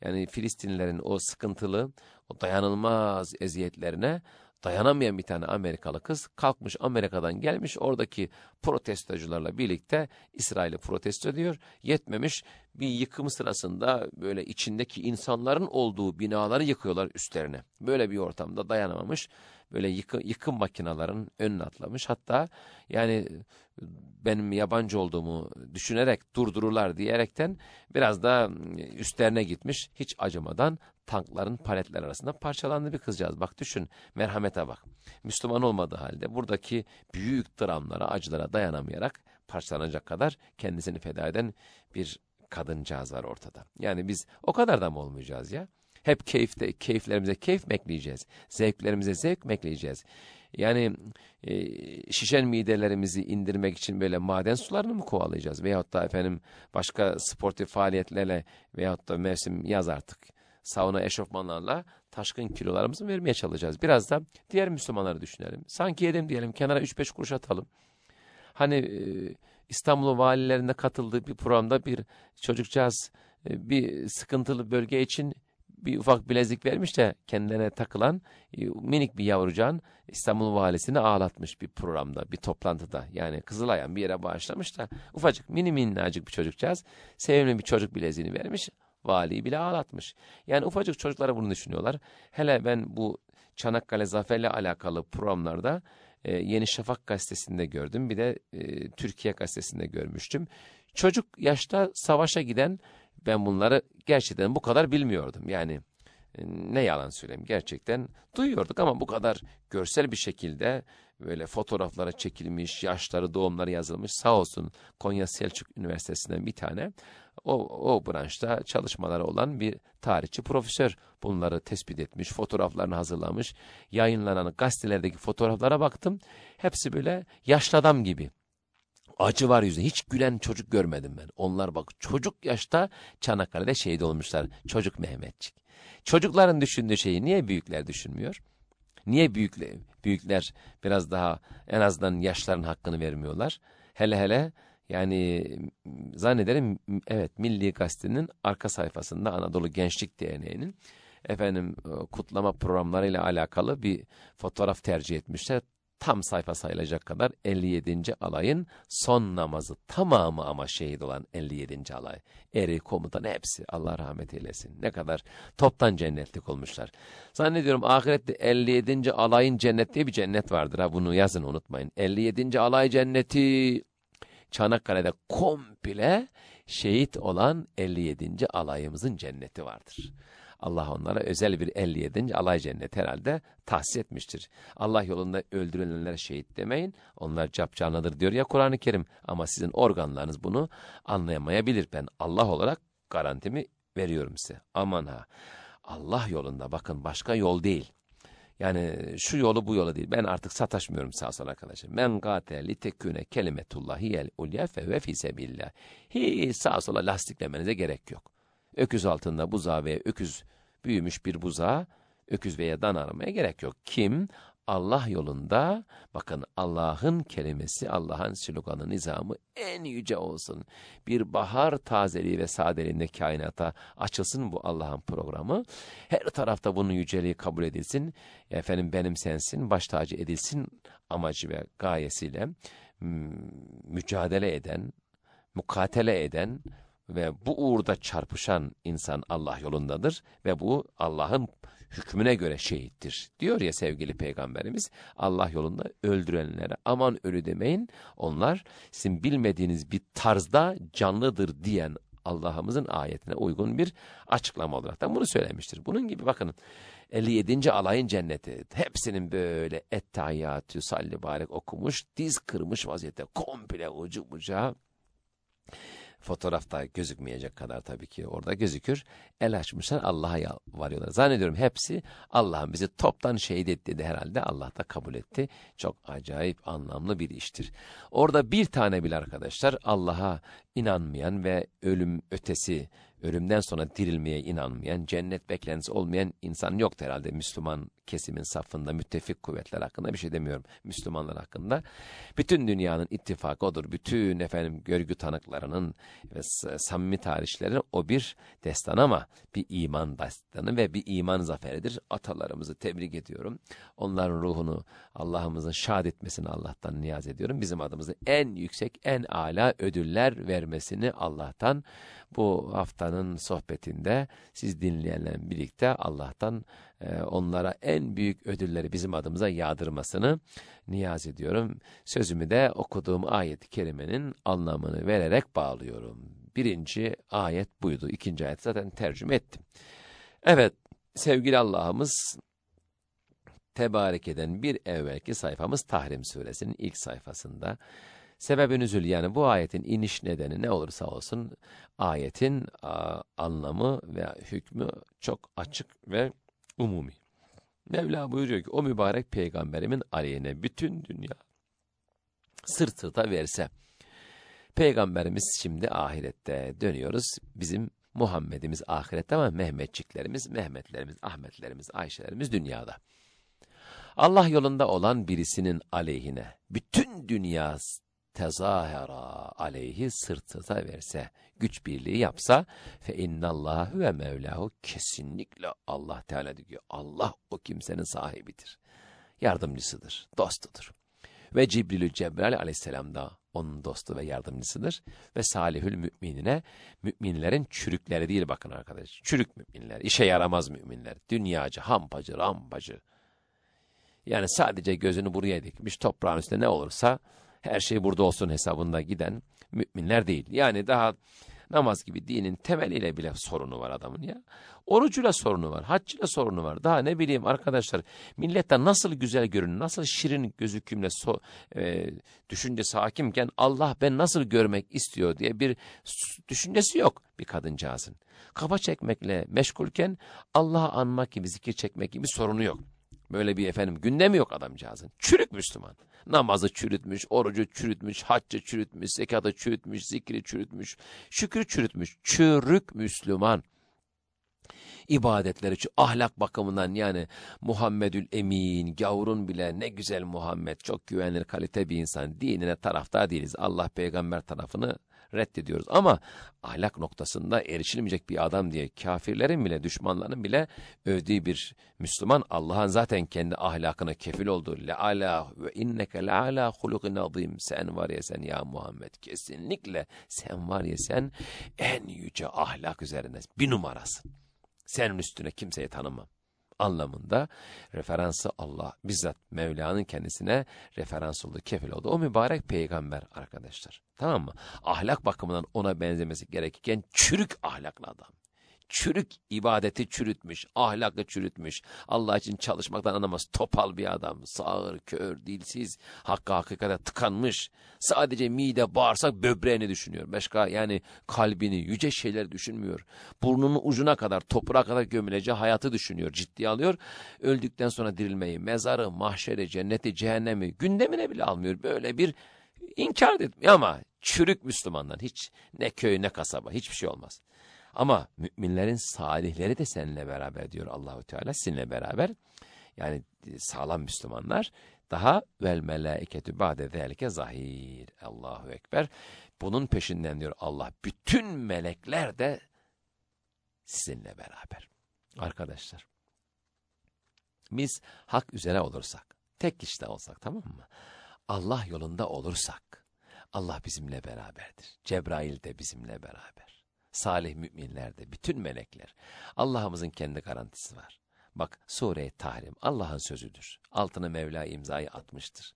Yani Filistinlilerin o sıkıntılı, o dayanılmaz eziyetlerine dayanamayan bir tane Amerikalı kız kalkmış Amerika'dan gelmiş oradaki protestocularla birlikte İsrail'i protesto ediyor. Yetmemiş bir yıkım sırasında böyle içindeki insanların olduğu binaları yıkıyorlar üstlerine. Böyle bir ortamda dayanamamış böyle yıkım, yıkım makinaların önüne atlamış. Hatta yani benim yabancı olduğumu düşünerek durdururlar diyerekten biraz da üstlerine gitmiş. Hiç acımadan tankların paletler arasında parçalandı bir kızcağız. Bak düşün merhamete bak. Müslüman olmadığı halde buradaki büyük dramlara, acılara dayanamayarak parçalanacak kadar kendisini feda eden bir kadıncağız var ortada. Yani biz o kadar da mı olmayacağız ya? Hep keyifte, keyiflerimize keyif mi ekleyeceğiz? Zevklerimize zevk mi ekleyeceğiz? Yani e, şişen midelerimizi indirmek için böyle maden sularını mı kovalayacağız? Veyahut da efendim başka sportif faaliyetlerle veyahut da mevsim yaz artık sauna eşofmanlarla taşkın kilolarımızı vermeye çalışacağız. Biraz da diğer Müslümanları düşünelim. Sanki yedim diyelim kenara 3-5 kuruş atalım. Hani e, İstanbul valilerinde katıldığı bir programda bir çocukcağız e, bir sıkıntılı bölge için bir ufak bilezik vermiş de kendilerine takılan e, minik bir yavrucağın İstanbul valisini ağlatmış bir programda, bir toplantıda. Yani Kızılay'ın bir yere bağışlamış da ufacık mini minnacık bir çocukcağız sevimli bir çocuk bileziğini vermiş. Valiyi bile ağlatmış. Yani ufacık çocuklara bunu düşünüyorlar. Hele ben bu Çanakkale Zafer'le alakalı programlarda e, Yeni Şafak gazetesinde gördüm. Bir de e, Türkiye gazetesinde görmüştüm. Çocuk yaşta savaşa giden ben bunları gerçekten bu kadar bilmiyordum. Yani e, ne yalan söyleyeyim gerçekten duyuyorduk ama bu kadar görsel bir şekilde böyle fotoğraflara çekilmiş, yaşları, doğumları yazılmış. Sağ olsun Konya Selçuk Üniversitesi'nden bir tane o, o branşta çalışmaları olan bir tarihçi profesör bunları tespit etmiş, fotoğraflarını hazırlamış. Yayınlanan gazetelerdeki fotoğraflara baktım. Hepsi böyle yaşlı adam gibi. Acı var yüzünde. Hiç gülen çocuk görmedim ben. Onlar bak çocuk yaşta Çanakkale'de şehit olmuşlar. Çocuk Mehmetçik. Çocukların düşündüğü şeyi niye büyükler düşünmüyor? Niye büyükler, büyükler biraz daha en azından yaşların hakkını vermiyorlar? Hele hele yani zannederim evet Milli Gazete'nin arka sayfasında Anadolu Gençlik Derneği'nin efendim e, kutlama programlarıyla alakalı bir fotoğraf tercih etmişler tam sayfa sayılacak kadar 57. alayın son namazı tamamı ama şehit olan 57. alay. Eri komutan hepsi Allah rahmet eylesin. Ne kadar toptan cennetlik olmuşlar. Zannediyorum ahirette 57. alayın cennet diye bir cennet vardır ha bunu yazın unutmayın. 57. alay cenneti Çanakkale'de komple şehit olan 57. alayımızın cenneti vardır. Allah onlara özel bir 57. alay cennet herhalde tahsis etmiştir. Allah yolunda öldürülenlere şehit demeyin. Onlar capcanlıdır diyor ya Kur'an-ı Kerim. Ama sizin organlarınız bunu anlayamayabilir. Ben Allah olarak garantimi veriyorum size. Aman ha. Allah yolunda bakın başka yol değil. Yani şu yolu bu yolu değil. Ben artık sataşmıyorum sağ sol arkadaşlar. Men gâte li tekûne kelimetullahi el ulya fe fi sebillah. Hiç sağ sola lastiklemenize gerek yok. Öküz altında buzağı veya öküz büyümüş bir buzağı öküz veya dan aramaya gerek yok. Kim Allah yolunda bakın Allah'ın kelimesi, Allah'ın sloganı, nizamı en yüce olsun. Bir bahar tazeliği ve sadeliğinde kainata açılsın bu Allah'ın programı. Her tarafta bunun yüceliği kabul edilsin. Efendim benim sensin, baş tacı edilsin amacı ve gayesiyle mücadele eden, mukatele eden, ve bu uğurda çarpışan insan Allah yolundadır ve bu Allah'ın hükmüne göre şehittir. Diyor ya sevgili peygamberimiz Allah yolunda öldürenlere aman ölü demeyin. Onlar sizin bilmediğiniz bir tarzda canlıdır diyen Allah'ımızın ayetine uygun bir açıklama olarak da bunu söylemiştir. Bunun gibi bakın 57. alayın cenneti hepsinin böyle ettahiyyatü salli barek okumuş diz kırmış vaziyette komple ucu bucağı Fotoğrafta gözükmeyecek kadar tabii ki orada gözükür. El açmışlar Allah'a varıyorlar. Zannediyorum hepsi Allah'ın bizi toptan şehit etti dedi herhalde. Allah da kabul etti. Çok acayip anlamlı bir iştir. Orada bir tane bile arkadaşlar Allah'a inanmayan ve ölüm ötesi ölümden sonra dirilmeye inanmayan, cennet beklentisi olmayan insan yok herhalde Müslüman kesimin safında müttefik kuvvetler hakkında bir şey demiyorum Müslümanlar hakkında. Bütün dünyanın ittifakı odur. Bütün efendim görgü tanıklarının ve samimi tarihçilerin o bir destan ama bir iman destanı ve bir iman zaferidir. Atalarımızı tebrik ediyorum. Onların ruhunu Allah'ımızın şad etmesini Allah'tan niyaz ediyorum. Bizim adımızda en yüksek, en âlâ ödüller vermesini Allah'tan bu haftanın sohbetinde siz dinleyenlerle birlikte Allah'tan e, onlara en büyük ödülleri bizim adımıza yağdırmasını niyaz ediyorum. Sözümü de okuduğum ayet-i kerimenin anlamını vererek bağlıyorum. Birinci ayet buydu. İkinci ayet zaten tercüme ettim. Evet sevgili Allah'ımız tebarek eden bir evvelki sayfamız Tahrim suresinin ilk sayfasında Sebebi nüzül yani bu ayetin iniş nedeni ne olursa olsun ayetin a, anlamı veya hükmü çok açık ve umumi. Mevla buyuruyor ki o mübarek peygamberimin aleyhine bütün dünya sırt sırta verse. Peygamberimiz şimdi ahirette dönüyoruz. Bizim Muhammed'imiz ahirette ama Mehmetçiklerimiz, Mehmetlerimiz, Ahmetlerimiz, Ayşelerimiz dünyada. Allah yolunda olan birisinin aleyhine bütün dünya tezahera aleyhi sırtıza verse, güç birliği yapsa fe innallahu ve mevlahu kesinlikle Allah Teala diyor. Allah o kimsenin sahibidir. Yardımcısıdır, dostudur. Ve Cibrilü Cebrail aleyhisselam da onun dostu ve yardımcısıdır. Ve salihül müminine, müminlerin çürükleri değil bakın arkadaş. Çürük müminler, işe yaramaz müminler. Dünyacı, hampacı, rampacı. Yani sadece gözünü buraya dikmiş, toprağın üstünde ne olursa her şey burada olsun hesabında giden müminler değil. Yani daha namaz gibi dinin temeliyle bile sorunu var adamın ya. Orucuyla sorunu var, haccıyla sorunu var. Daha ne bileyim arkadaşlar milletten nasıl güzel görünün, nasıl şirin gözükümle so, e, düşüncesi hakimken Allah ben nasıl görmek istiyor diye bir düşüncesi yok bir kadıncağızın. Kafa çekmekle meşgulken Allah'ı anmak gibi, zikir çekmek gibi sorunu yok. Böyle bir efendim gündemi yok adamcağızın. Çürük Müslüman. Namazı çürütmüş, orucu çürütmüş, haccı çürütmüş, zekatı çürütmüş, zikri çürütmüş, şükrü çürütmüş. Çürük Müslüman. İbadetleri, şu ahlak bakımından yani Muhammedül Emin, gavurun bile ne güzel Muhammed, çok güvenilir kalite bir insan. Dinine taraftar değiliz. Allah peygamber tarafını reddediyoruz. Ama ahlak noktasında erişilmeyecek bir adam diye kafirlerin bile düşmanların bile övdüğü bir Müslüman Allah'ın zaten kendi ahlakına kefil olduğu leala ve inneke leala hulukin azim sen var ya sen ya Muhammed kesinlikle sen var ya sen en yüce ahlak üzerine bir numarasın. Senin üstüne kimseyi tanımam anlamında referansı Allah bizzat Mevla'nın kendisine referans oldu, kefil oldu. O mübarek peygamber arkadaşlar. Tamam mı? Ahlak bakımından ona benzemesi gerekirken çürük ahlaklı adam çürük ibadeti çürütmüş, ahlakı çürütmüş, Allah için çalışmaktan anlamaz, topal bir adam, sağır, kör, dilsiz, hakka hakikate tıkanmış, sadece mide, bağırsak, böbreğini düşünüyor. Başka yani kalbini, yüce şeyler düşünmüyor. Burnunun ucuna kadar, toprağa kadar gömüleceği hayatı düşünüyor, ciddiye alıyor. Öldükten sonra dirilmeyi, mezarı, mahşeri, cenneti, cehennemi gündemine bile almıyor. Böyle bir inkar etmiyor ama çürük Müslümandan hiç ne köy ne kasaba hiçbir şey olmaz. Ama müminlerin salihleri de seninle beraber diyor Allahu Teala sizinle beraber. Yani e, sağlam Müslümanlar daha vel melaiketü ba'de zelike zahir. Allahu ekber. Bunun peşinden diyor Allah bütün melekler de sizinle beraber. Arkadaşlar biz hak üzere olursak, tek kişide olsak tamam mı? Allah yolunda olursak Allah bizimle beraberdir. Cebrail de bizimle beraber salih müminlerde, bütün melekler. Allah'ımızın kendi garantisi var. Bak sure Tahrim Allah'ın sözüdür. Altına Mevla imzayı atmıştır.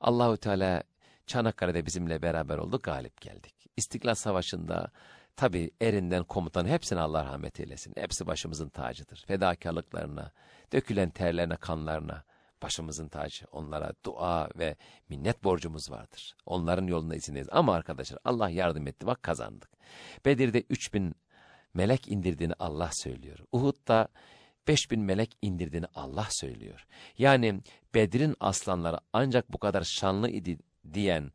Allahu Teala Çanakkale'de bizimle beraber olduk, galip geldik. İstiklal Savaşı'nda tabi erinden komutan hepsine Allah rahmet eylesin. Hepsi başımızın tacıdır. Fedakarlıklarına, dökülen terlerine, kanlarına, başımızın tacı. Onlara dua ve minnet borcumuz vardır. Onların yolunda izindeyiz. Ama arkadaşlar Allah yardım etti bak kazandık. Bedir'de 3000 melek indirdiğini Allah söylüyor. Uhud'da 5000 melek indirdiğini Allah söylüyor. Yani Bedir'in aslanları ancak bu kadar şanlı idi diyen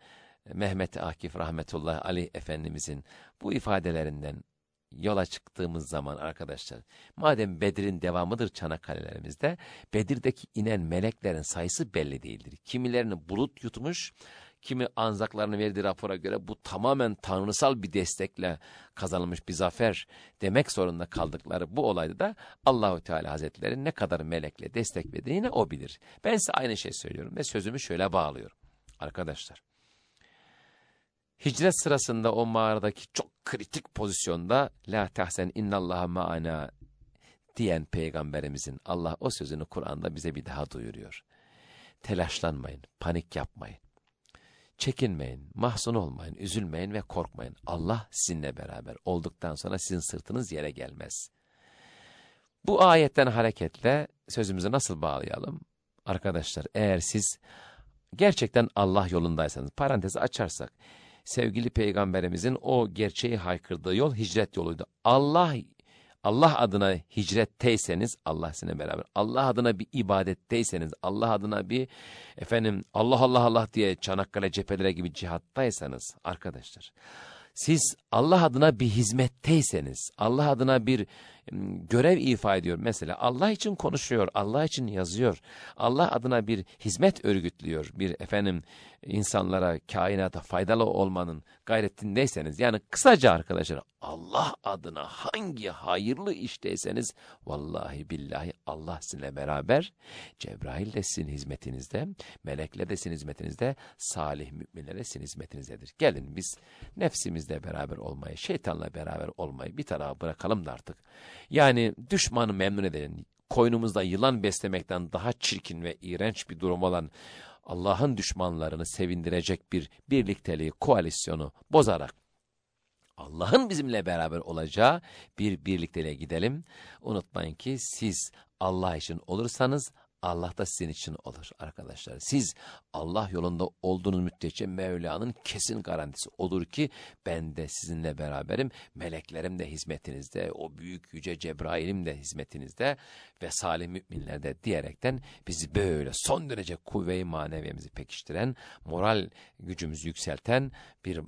Mehmet Akif rahmetullahi aleyh efendimizin bu ifadelerinden yola çıktığımız zaman arkadaşlar, madem Bedir'in devamıdır Çanakkale'lerimizde, Bedir'deki inen meleklerin sayısı belli değildir. Kimilerini bulut yutmuş, kimi anzaklarını verdiği rapora göre bu tamamen tanrısal bir destekle kazanılmış bir zafer demek zorunda kaldıkları bu olayda da Allahu Teala Hazretleri ne kadar melekle desteklediğini o bilir. Ben size aynı şey söylüyorum ve sözümü şöyle bağlıyorum. Arkadaşlar, hicret sırasında o mağaradaki çok kritik pozisyonda La tahsen innallaha ma'ana diyen peygamberimizin Allah o sözünü Kur'an'da bize bir daha duyuruyor. Telaşlanmayın, panik yapmayın. Çekinmeyin, mahzun olmayın, üzülmeyin ve korkmayın. Allah sizinle beraber olduktan sonra sizin sırtınız yere gelmez. Bu ayetten hareketle sözümüzü nasıl bağlayalım? Arkadaşlar eğer siz gerçekten Allah yolundaysanız, parantezi açarsak, sevgili peygamberimizin o gerçeği haykırdığı yol hicret yoluydu. Allah Allah adına hicretteyseniz Allah sizinle beraber. Allah adına bir ibadetteyseniz, Allah adına bir efendim Allah Allah Allah diye Çanakkale cephelere gibi cihattaysanız arkadaşlar. Siz Allah adına bir hizmetteyseniz, Allah adına bir görev ifa ediyor. Mesela Allah için konuşuyor, Allah için yazıyor, Allah adına bir hizmet örgütlüyor, bir efendim insanlara, kainata faydalı olmanın gayretindeyseniz, yani kısaca arkadaşlar Allah adına hangi hayırlı işteyseniz, vallahi billahi Allah sizinle beraber, Cebrail de sizin hizmetinizde, melekle de sizin hizmetinizde, salih müminler de sizin hizmetinizdedir. Gelin biz nefsimizle beraber olmayı, şeytanla beraber olmayı bir tarafa bırakalım da artık yani düşmanı memnun edelim. Koynumuzda yılan beslemekten daha çirkin ve iğrenç bir durum olan Allah'ın düşmanlarını sevindirecek bir birlikteliği, koalisyonu bozarak Allah'ın bizimle beraber olacağı bir birlikteliğe gidelim. Unutmayın ki siz Allah için olursanız Allah da sizin için olur arkadaşlar. Siz Allah yolunda olduğunuz müddetçe Mevla'nın kesin garantisi olur ki ben de sizinle beraberim. Meleklerim de hizmetinizde, o büyük yüce Cebrail'im de hizmetinizde ve salih müminler de diyerekten bizi böyle son derece kuvve-i maneviyemizi pekiştiren, moral gücümüzü yükselten bir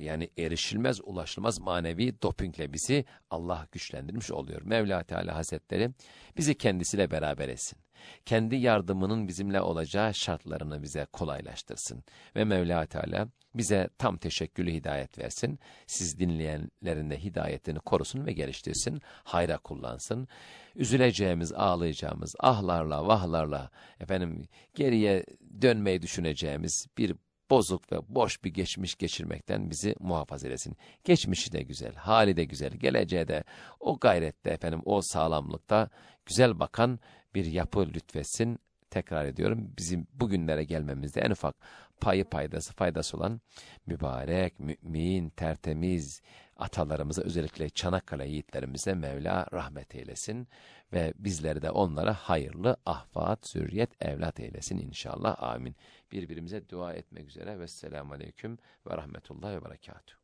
yani erişilmez, ulaşılmaz manevi dopingle bizi Allah güçlendirmiş oluyor. Mevla Teala Hazretleri bizi kendisiyle beraber etsin kendi yardımının bizimle olacağı şartlarını bize kolaylaştırsın. Ve Mevla Teala bize tam teşekkülü hidayet versin. Siz dinleyenlerin de hidayetini korusun ve geliştirsin. Hayra kullansın. Üzüleceğimiz, ağlayacağımız, ahlarla, vahlarla, efendim geriye dönmeyi düşüneceğimiz bir bozuk ve boş bir geçmiş geçirmekten bizi muhafaza etsin. Geçmişi de güzel, hali de güzel, geleceğe de o gayrette efendim o sağlamlıkta güzel bakan bir yapı lütfetsin. Tekrar ediyorum bizim bugünlere gelmemizde en ufak payı paydası faydası olan mübarek, mümin, tertemiz atalarımıza özellikle Çanakkale yiğitlerimize Mevla rahmet eylesin ve bizleri de onlara hayırlı ahfat, zürriyet, evlat eylesin inşallah. Amin. Birbirimize dua etmek üzere. Vesselamu Aleyküm ve Rahmetullah ve Berekatuhu.